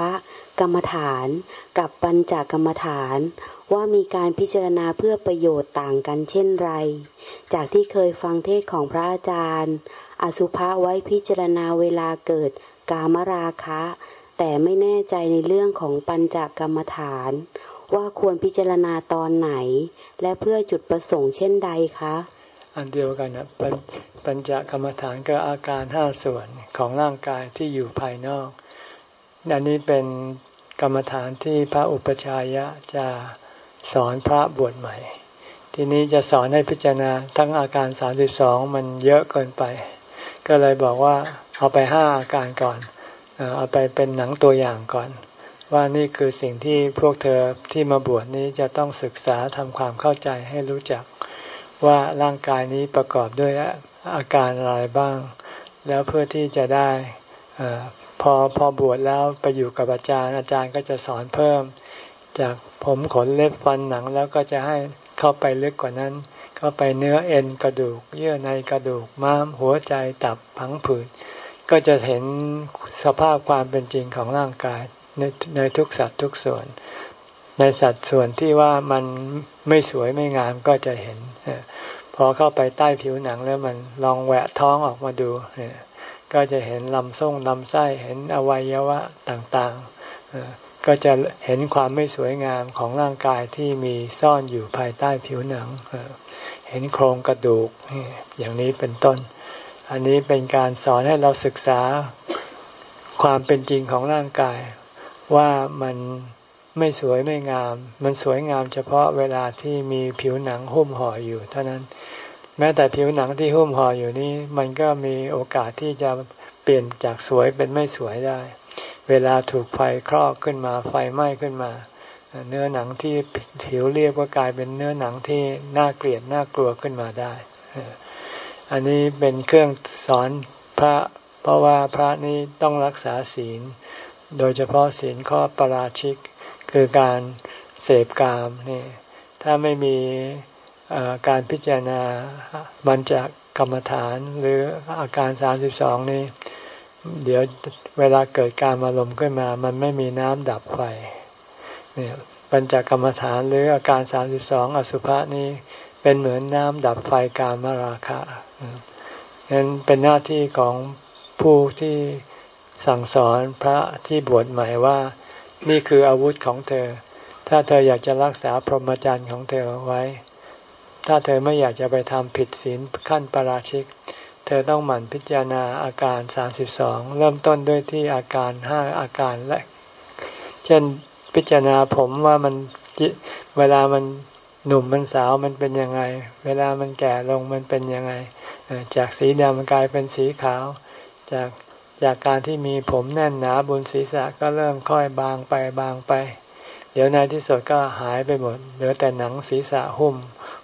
กรรมฐานกับปัญจกรรมฐาน ว่ามีการพิจารณาเพื่อประโยชน์ต่างกันเช่นไร จากที่เคยฟังเทศของพระอาจารย์ อสุภะไว้พิจารณาเวลาเกิดกามราคะ แต่ไม่แน่ใจในเรื่องของปัญจกรรมฐาน ว่าควรพิจารณาตอนไหน และเพื่อจุดประสงค์เช่นใดคะ อันเดียวกันนะปัญปัญจกรรมฐานก็อาการห้าส่วนของร่างกายที่อยู่ภายนอกอันนี้เป็นกรรมฐานที่พระอุปชายะจะสอนพระบวชใหม่ ทีนี้จะสอนให้พิจารณาทั้งอาการ 32 มันเยอะเกินไป ก็เลยบอกว่าเอาไปห้าอาการก่อน เอาไปเป็นหนังตัวอย่างก่อน ว่านี่คือสิ่งที่พวกเธอที่มาบวชนี้จะต้องศึกษาทำความเข้าใจให้รู้จัก ว่าร่างกายนี้ประกอบด้วยอาการอะไรบ้าง แล้วเพื่อที่จะได้อพอพอบวชแล้วไปอยู่กับอาจารย์ อาจารย์ก็จะสอนเพิ่ม จากผมขนเล็บฟันหนังแล้วก็จะให้เข้าไปลึกกว่านั้น เข้าไปเนื้อเอ็นกระดูก เยื่อในกระดูกม้ามหัวใจตับผังผืดก็จะเห็นสภาพความเป็นจริงของร่างกายในในทุกสัตว์ทุกส่วน ในสัดส่วนที่ว่ามันไม่สวยไม่งามก็จะเห็นพอเข้าไปใต้ผิวหนังแล้วมันลองแหวะท้องออกมาดู ก็จะเห็นลำส้งลำไส้เห็นอวัยวะต่างๆ ก็จะเห็นความไม่สวยงามของร่างกายที่มีซ่อนอยู่ภายใต้ผิวหนัง เห็นโครงกระดูกอย่างนี้เป็นต้น อันนี้เป็นการสอนให้เราศึกษาความเป็นจริงของร่างกายว่ามัน ไม่สวยไม่งาม มันสวยงามเฉพาะเวลาที่มีผิวหนังหุ้มห่ออยู่ เท่านั้น แม้แต่ผิวหนังที่หุ้มห่ออยู่นี้ มันก็มีโอกาสที่จะเปลี่ยนจากสวยเป็นไม่สวยได้ เวลาถูกไฟคลอกขึ้นมาไฟไหม้ขึ้นมา เนื้อหนังที่ผิวเรียบก็กลายเป็นเนื้อหนังที่น่าเกลียดน่ากลัวขึ้นมาได้ อันนี้เป็นเครื่องสอนพระ เพราะว่าพระนี้ต้องรักษาศีล โดยเฉพาะศีลข้อปราชิก คือการเสพกามนี่ถ้าไม่มีการพิจารณาบัญจากรรมฐานหรืออาการสามสิบสองนี่ เดี๋ยวเวลาเกิดการอารมณ์ขึ้นมา มันไม่มีน้ำดับไฟเนี่ยบัญจากรรมฐานหรืออาการสามสิบสองอสุภะนี้เป็นเหมือนน้ำดับไฟการมาราคะนั้นเป็นหน้าที่ของผู้ที่สั่งสอนพระที่บวชใหม่ว่า นี่คืออาวุธของเธอ ถ้าเธออยากจะรักษาพรหมจรรย์ของเธอไว้ ถ้าเธอไม่อยากจะไปทำผิดศีลขั้นปราชิก เธอต้องหมั่นพิจารณาอาการสามสิบสองเริ่มต้นด้วยที่อาการห้าอาการและ เช่นพิจารณาผมว่ามันเวลามันหนุ่มมันสาวมันเป็นยังไง เวลามันแก่ลงมันเป็นยังไง จากสีดำกลายเป็นสีขาว จาก จากการที่มีผมแน่นหนาบนศีรษะก็เริ่มค่อยบางไปบางไป เดี๋ยวในที่สุดก็หายไปหมดเหลือแต่หนังศีรษะหุ้ม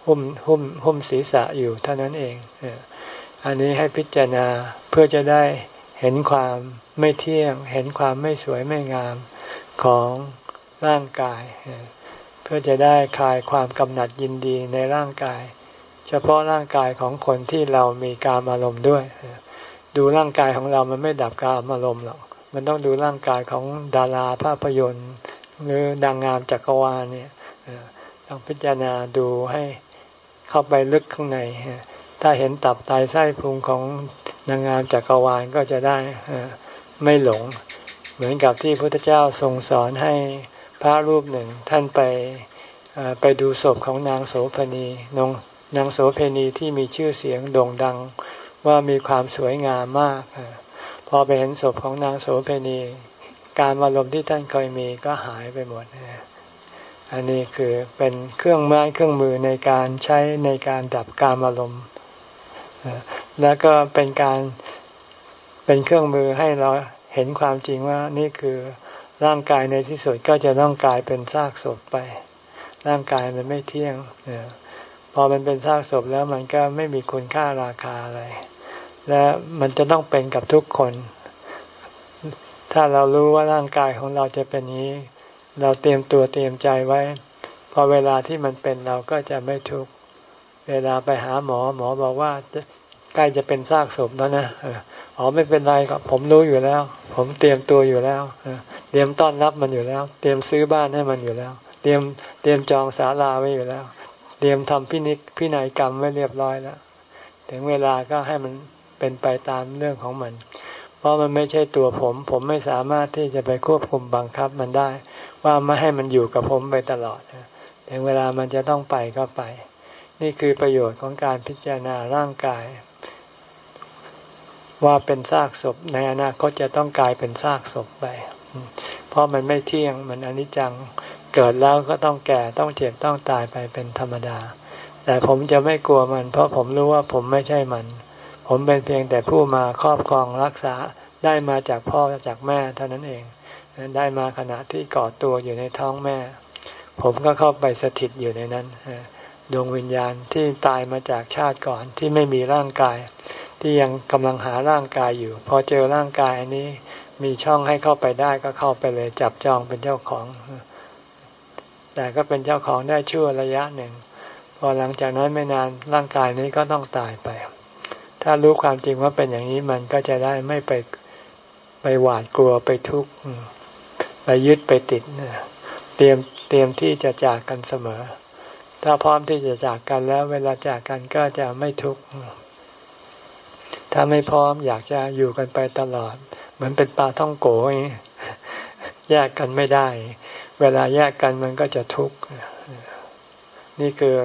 หุ้มหุ้มหุ้มศีรษะอยู่เท่านั้นเองอันนี้ให้พิจารณาเพื่อจะได้เห็นความไม่เที่ยง เห็นความไม่สวยไม่งามของร่างกาย เพื่อจะได้คลายความกำหนัดยินดีในร่างกาย เฉพาะร่างกายของคนที่เรามีการอารมณ์ด้วย ดูร่างกายของเรามันไม่ดับการอารมณ์หรอกมันต้องดูร่างกายของดาราภาพยนตร์ หรือดังงามจักรวาลเนี่ยต้องพิจารณาดูให้เข้าไปลึกข้างใน ถ้าเห็นตับไตไส้พุงของนางงามจักรวาลก็จะได้ไม่หลง เหมือนกับที่พระพุทธเจ้าทรงสอนให้พระรูปหนึ่ง ท่านไปไปดูศพของนางโสภณีนงนางโสเพณีที่มีชื่อเสียงโด่งดัง ว่ามีความสวยงามมาก พอไปเห็นศพของนางโสเพณี การอารมณ์ที่ท่านเคยมีก็หายไปหมด อันนี้คือเป็นเครื่องไม้เครื่องมือในการใช้ในการดับการอารมณ์แล้วก็เป็นการเป็นเครื่องมือให้เราเห็นความจริงว่านี่คือร่างกายในที่สุดก็จะต้องกลายเป็นซากศพไป ร่างกายมันไม่เที่ยง พอมันเป็นซากศพแล้วมันก็ไม่มีคุณค่าราคาอะไร และมันจะต้องเป็นกับทุกคน ถ้าเรารู้ว่าร่างกายของเราจะเป็นนี้ เราเตรียมตัวเตรียมใจไว้ พอเวลาที่มันเป็นเราก็จะไม่ทุกข์เวลาไปหาหมอหมอบอกว่าใกล้จะเป็นซากศพแล้วนะอ๋อไม่เป็นไรก็ผมรู้อยู่แล้ว ผมเตรียมตัวอยู่แล้วเตรียมต้อนรับมันอยู่แล้ว เตรียมซื้อบ้านให้มันอยู่แล้ว เตรียมเตรียมจองศาลาไว้อยู่แล้ว เตรียมทำพินิจพินัยกรรมไว้เรียบร้อยแล้วถึงเวลาก็ให้มันเป็นไปตามเรื่องของมัน เพราะมันไม่ใช่ตัวผม ผมไม่สามารถที่จะไปควบคุมบังคับมันได้ ว่าไม่ให้มันอยู่กับผมไปตลอดถึงเวลามันจะต้องไปก็ไป นี่คือประโยชน์ของการพิจารณาร่างกาย ว่าเป็นซากศพในอนาคตจะต้องกลายเป็นซากศพไป เพราะมันไม่เที่ยงมันอนิจจัง เกิดแล้วก็ต้องแก่ต้องเจ็บต้องตายไปเป็นธรรมดา แต่ผมจะไม่กลัวมัน เพราะผมรู้ว่าผมไม่ใช่มัน ผมเป็นเพียงแต่ผู้มาครอบครองรักษาได้มาจากพ่อจากแม่เท่านั้นเอง ได้มาขณะที่กอตัวอยู่ในท้องแม่ ผมก็เข้าไปสถิตอยู่ในนั้นดวงวิญญาณที่ตายมาจากชาติก่อนที่ไม่มีร่างกาย ที่ยังกำลังหาร่างกายอยู่ พอเจอร่างกายอันนี้มีช่องให้เข้าไปได้ก็เข้าไปเลยจับจองเป็นเจ้าของ แต่ก็เป็นเจ้าของได้ชั่วระยะหนึ่ง พอหลังจากนั้นไม่นานร่างกายนี้ก็ต้องตายไป ถ้ารู้ความจริงว่าเป็นอย่างนี้มันก็จะได้ไม่ไปไปหวาดกลัวไปทุกข์ไปยึดไปติดเตรียมเตรียมที่จะจากกันเสมอ ถ้าพร้อมที่จะจากกันแล้ว เวลาจากกันก็จะไม่ทุกข์ถ้าไม่พร้อมอยากจะอยู่กันไปตลอด เหมือนเป็นปลาท่องโกงแยกกันไม่ได้ เวลาแยกกันมันก็จะทุกข์นี่คือ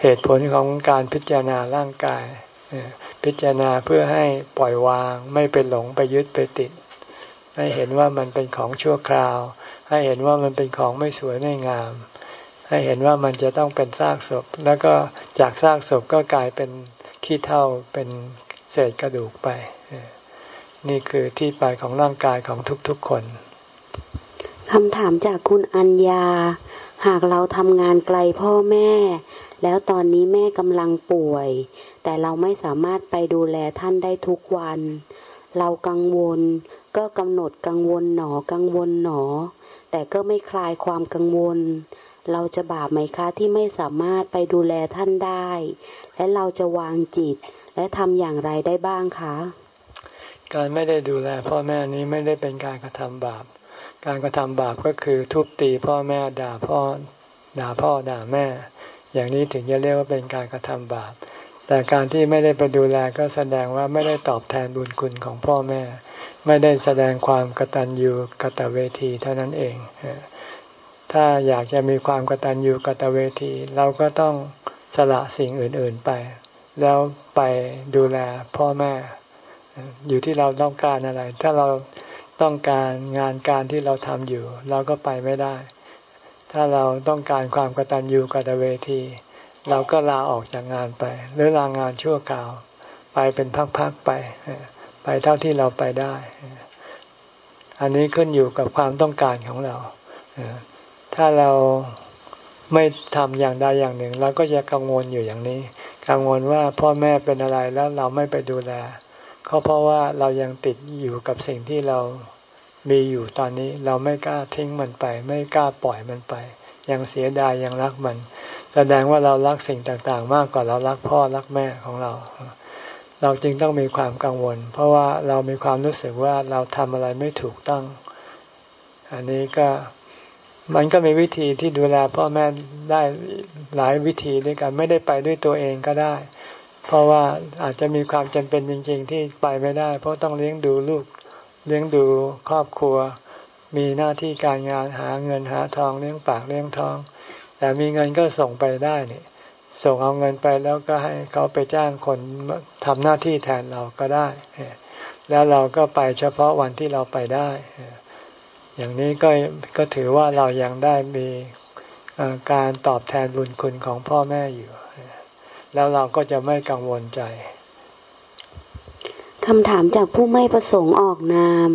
เหตุผลของการพิจารณาร่างกาย พิจารณาเพื่อให้ปล่อยวางไม่ไปหลงไปยึดไปติด ให้เห็นว่ามันเป็นของชั่วคราว ให้เห็นว่ามันเป็นของไม่สวยไม่งาม ให้เห็นว่ามันจะต้องเป็นซากศพ แล้วก็จากซากศพก็กลายเป็นขี้เถ้าเป็นเศษกระดูกไป นี่คือที่ไปของร่างกายของทุกๆคน คำถามจากคุณอัญญา หากเราทำงานไกลพ่อแม่ แล้วตอนนี้แม่กำลังป่วย แต่เราไม่สามารถไปดูแลท่านได้ทุกวัน เรากังวล ก็กำหนดกังวลหนอกังวลหนอ แต่ก็ไม่คลายความกังวล เราจะบาปไหมคะที่ไม่สามารถไปดูแลท่านได้ และเราจะวางจิต และทำอย่างไรได้บ้างคะ การไม่ได้ดูแลพ่อแม่นี้ไม่ได้เป็นการกระทำบาป การกระทำบาปก็คือทุบตีพ่อแม่ด่าพ่อด่าพ่อด่าแม่ อย่างนี้ถึงจะเรียกว่าเป็นการกระทำบาป แต่การที่ไม่ได้ไปดูแลก็แสดงว่าไม่ได้ตอบแทนบุญคุณของพ่อแม่ ไม่ได้แสดงความกตัญญูกตเวทีเท่านั้นเอง ถ้าอยากจะมีความกตัญญูกตเวที เราก็ต้องสละสิ่งอื่นๆไป แล้วไปดูแลพ่อแม่ อยู่ที่เราต้องการอะไร ถ้าเรา ต้องการงานการที่เราทำอยู่ เราก็ไปไม่ได้ ถ้าเราต้องการความกตัญญูกตเวที เราก็ลาออกจากงานไป หรือลางานชั่วคราว ไปเป็นพักๆไป ไปเท่าที่เราไปได้ อันนี้ขึ้นอยู่กับความต้องการของเรา ถ้าเราไม่ทำอย่างใดอย่างหนึ่ง เราก็จะกังวลอยู่อย่างนี้ กังวลว่าพ่อแม่เป็นอะไรแล้วเราไม่ไปดูแล ก็เพราะว่าเรายังติดอยู่กับสิ่งที่เรามีอยู่ตอนนี้เราไม่กล้าทิ้งมันไป ไม่กล้าปล่อยมันไป ยังเสียดายยังรักมัน แสดงว่าเรารักสิ่งต่างๆ มากกว่าเรารักพ่อรักแม่ของเรา เราจึงต้องมีความกังวล เพราะว่าเรามีความรู้สึกว่าเราทำอะไรไม่ถูกต้อง อันนี้ก็มันก็มีวิธีที่ดูแลพ่อแม่ได้หลายวิธีด้วยกันไม่ได้ไปด้วยตัวเองก็ได้ เพราะว่าอาจจะมีความจำเป็นจริง ๆ ที่ไปไม่ได้ เพราะต้องเลี้ยงดูลูกเลี้ยงดูครอบครัว มีหน้าที่การงานหาเงินหาทองเลี้ยงปากเลี้ยงท้อง แต่มีเงินก็ส่งไปได้นี่ส่งเอาเงินไปแล้วก็ให้เขาไปจ้างคนทำหน้าที่แทนเราก็ได้ แล้วเราก็ไปเฉพาะวันที่เราไปได้ อย่างนี้ก็ก็ถือว่าเรายังได้มีการตอบแทนบุญคุณของพ่อแม่อยู่ แล้วเราก็จะไม่กังวลใจคำถามจากผู้ไม่ประสงค์ออกนาม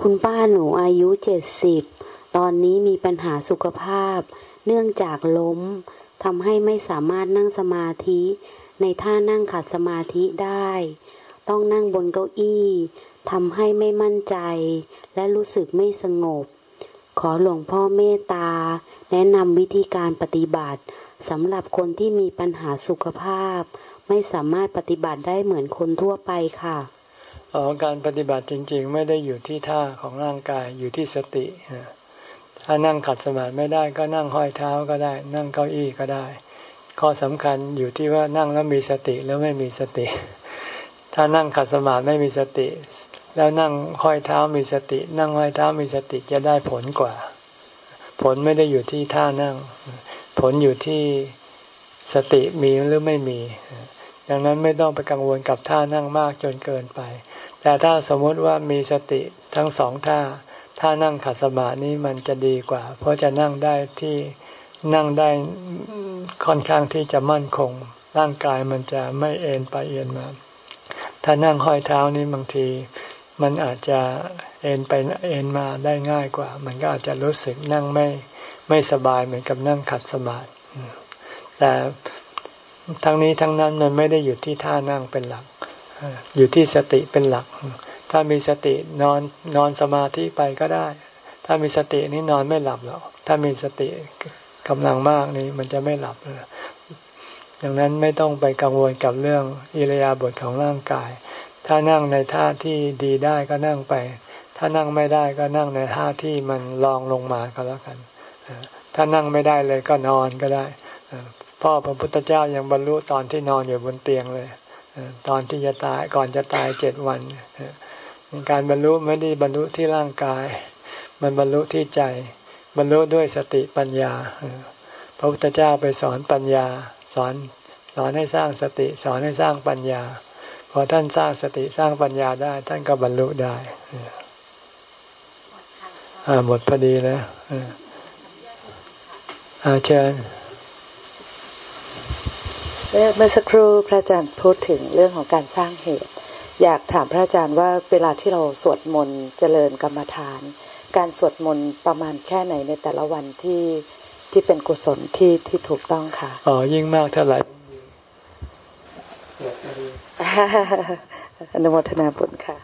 คุณป้าหนูอายุเจ็ดสิบตอนนี้มีปัญหาสุขภาพ เนื่องจากล้มทำให้ไม่สามารถนั่งสมาธิ ในท่านั่งขัดสมาธิได้ ต้องนั่งบนเก้าอี้ทำให้ไม่มั่นใจ และรู้สึกไม่สงบ ขอหลวงพ่อเมตตา แนะนำวิธีการปฏิบัติ สำหรับคนที่มีปัญหาสุขภาพ ไม่สามารถปฏิบัติได้เหมือนคนทั่วไปค่ะออการปฏิบัติจริง ๆ ไม่ได้อยู่ที่ท่าของร่างกายอยู่ที่สติถ้านั่งขัดสมาธิไม่ได้ก็นั่งห้อยเท้าก็ได้ นั่งเก้าอี้ก็ได้ ข้อสำคัญอยู่ที่ว่านั่งแล้วมีสติแล้วไม่มีสติ ถ้านั่งขัดสมาธิไม่มีสติ แล้วนั่งห้อยเท้ามีสติ นั่งห้อยเท้ามีสติจะได้ผลกว่า ผลไม่ได้อยู่ที่ท่านั่ง ผลอยู่ที่สติมีหรือไม่มี ดังนั้นไม่ต้องไปกังวลกับท่านั่งมากจนเกินไป แต่ถ้าสมมติว่ามีสติทั้งสองท่า ท่านั่งขัดสมาธินี้มันจะดีกว่า เพราะจะนั่งได้ที่นั่งได้ค่อนข้างที่จะมั่นคง ร่างกายมันจะไม่เอ็นไปเอ็นมา ถ้านั่งห้อยเท้านี้บางที มันอาจจะเอ็นไปเอ็นมาได้ง่ายกว่า มันก็อาจจะรู้สึกนั่งไม่ ไม่สบายเหมือนกับนั่งขัดสมาธิแต่ทั้งนี้ทั้งนั้นมันไม่ได้อยู่ที่ท่านั่งเป็นหลัก อยู่ที่สติเป็นหลัก ถ้ามีสตินอนนอนสมาธิไปก็ได้ ถ้ามีสตินี่นอนไม่หลับหรอก ถ้ามีสติกำลังมากนี่มันจะไม่หลับเลยดังนั้นไม่ต้องไปกังวลกับเรื่องอิรยาบถของร่างกาย ถ้านั่งในท่าที่ดีได้ก็นั่งไป ถ้านั่งไม่ได้ก็นั่งในท่าที่มันลองลงมาก็แล้วกัน ถ้านั่งไม่ได้เลยก็นอนก็ได้พ่อพระพุทธเจ้ายังบรรลุตอนที่นอนอยู่บนเตียงเลยตอนที่จะตายก่อนจะตายเจ็ดวันการบรรลุไม่ได้บรรลุที่ร่างกาย มันบรรลุที่ใจ บรรลุด้วยสติปัญญาพระพุทธเจ้าไปสอนปัญญา สอนสอนให้สร้างสติ สอนให้สร้างปัญญาพอท่านสร้างสติสร้างปัญญาได้ ท่านก็บรรลุได้หมดพอดีแล้ว อาเชิญเมื่อสักครู่พระอาจารย์พูดถึงเรื่องของการสร้างเหตุ อยากถามพระอาจารย์ว่าเวลาที่เราสวดมนต์เจริญกรรมฐาน การสวดมนต์ประมาณแค่ไหนในแต่ละวันที่ที่เป็นกุศลที่ที่ถูกต้องค่ะอ๋อยิ่งมากเท่าไหร่อนุโมทนาบุญค่ะ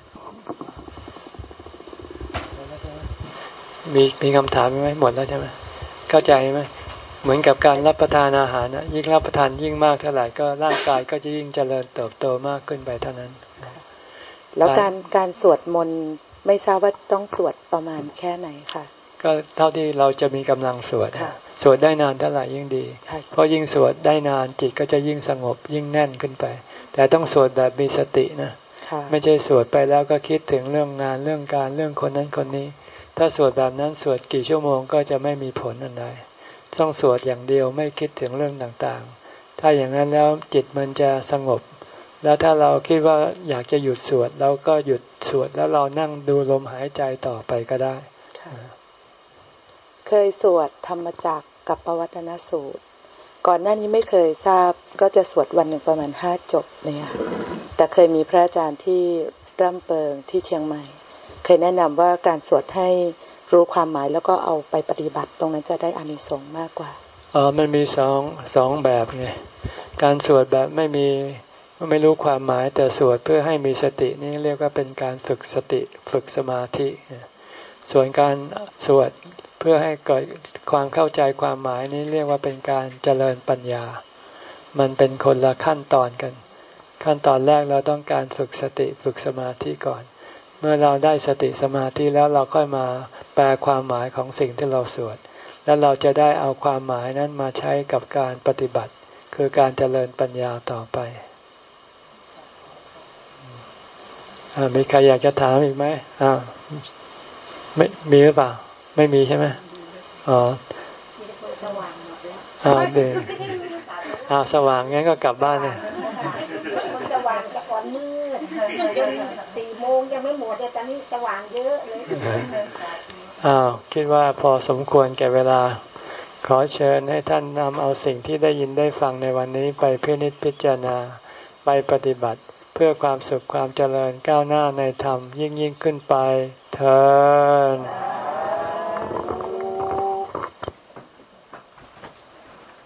มีมีคำถามไหมหมดแล้วใช่ไหมเข้าใจไหม เหมือนกับการรับประทานอาหารนะยิ่งรับประทานยิ่งมากเท่าไหร่ก็ร่างกายก็จะยิ่งเจริญเติบโตมากขึ้นไปเท่านั้น แล้วการการสวดมนต์ไม่ทราบว่าต้องสวดประมาณแค่ไหนคะก็เท่าที่เราจะมีกำลังสวดสวดได้นานเท่าไหร่ยิ่งดี เพราะยิ่งสวดได้นานจิตก็จะยิ่งสงบยิ่งแน่นขึ้นไป แต่ต้องสวดแบบมีสตินะไม่ใช่สวดไปแล้วก็คิดถึงเรื่องงานเรื่องการเรื่องคนนั้นคนนี้ ถ้าสวดแบบนั้นสวดกี่ชั่วโมงก็จะไม่มีผลอันใด ต้องสวดอย่างเดียวไม่คิดถึงเรื่องต่างๆ ถ้าอย่างนั้นแล้วจิตมันจะสงบ แล้วถ้าเราคิดว่าอยากจะหยุดสวดเราก็หยุดสวดแล้วเรานั่งดูลมหายใจต่อไปก็ได้ เคยสวดธรรมจักกับปวัตนสูตร ก่อนหน้านี้ไม่เคยทราบก็จะสวดวันหนึ่งประมาณห้าจบเนี่ยแต่เคยมีพระอาจารย์ที่ร่ำเปิงที่เชียงใหม่ เคยแนะนำว่าการสวดให้ รู้ความหมายแล้วก็เอาไปปฏิบัติตรงนั้นจะได้อานิสงส์มากกว่าอ๋อมันมีสองสองแบบไงการสวดแบบไม่มีไม่รู้ความหมายแต่สวดเพื่อให้มีสตินี่เรียกว่าเป็นการฝึกสติฝึกสมาธิ ส่วนการสวดเพื่อให้เกิดความเข้าใจความหมายนี้เรียกว่าเป็นการเจริญปัญญา มันเป็นคนละขั้นตอนกัน ขั้นตอนแรกเราต้องการฝึกสติฝึกสมาธิก่อน เมื่อเราได้สติสมาธิแล้วเราค่อยมาแปลความหมายของสิ่งที่เราสวด แล้วเราจะได้เอาความหมายนั้นมาใช้กับการปฏิบัติ คือการเจริญปัญญาต่อไปมีใครอยากจะถามอีกไหมอ่าไม่มีหรือเปล่า ไม่มีใช่ไหมอ๋ออ่าเดี๋ยวอ่าสว่างงั้นก็กลับบ้านเลยสว่า งยังไม่หมดเลยตอนนี้สว่างเยอะเลยอ้าวคิดว่าพอสมควรแก่เวลา ขอเชิญให้ท่านนำเอาสิ่งที่ได้ยินได้ฟังในวันนี้ไปพินิจพิจารณาไปปฏิบัติ เพื่อความสุขความเจริญก้าวหน้าในธรรมยิ่งยิ่งขึ้นไปเถิด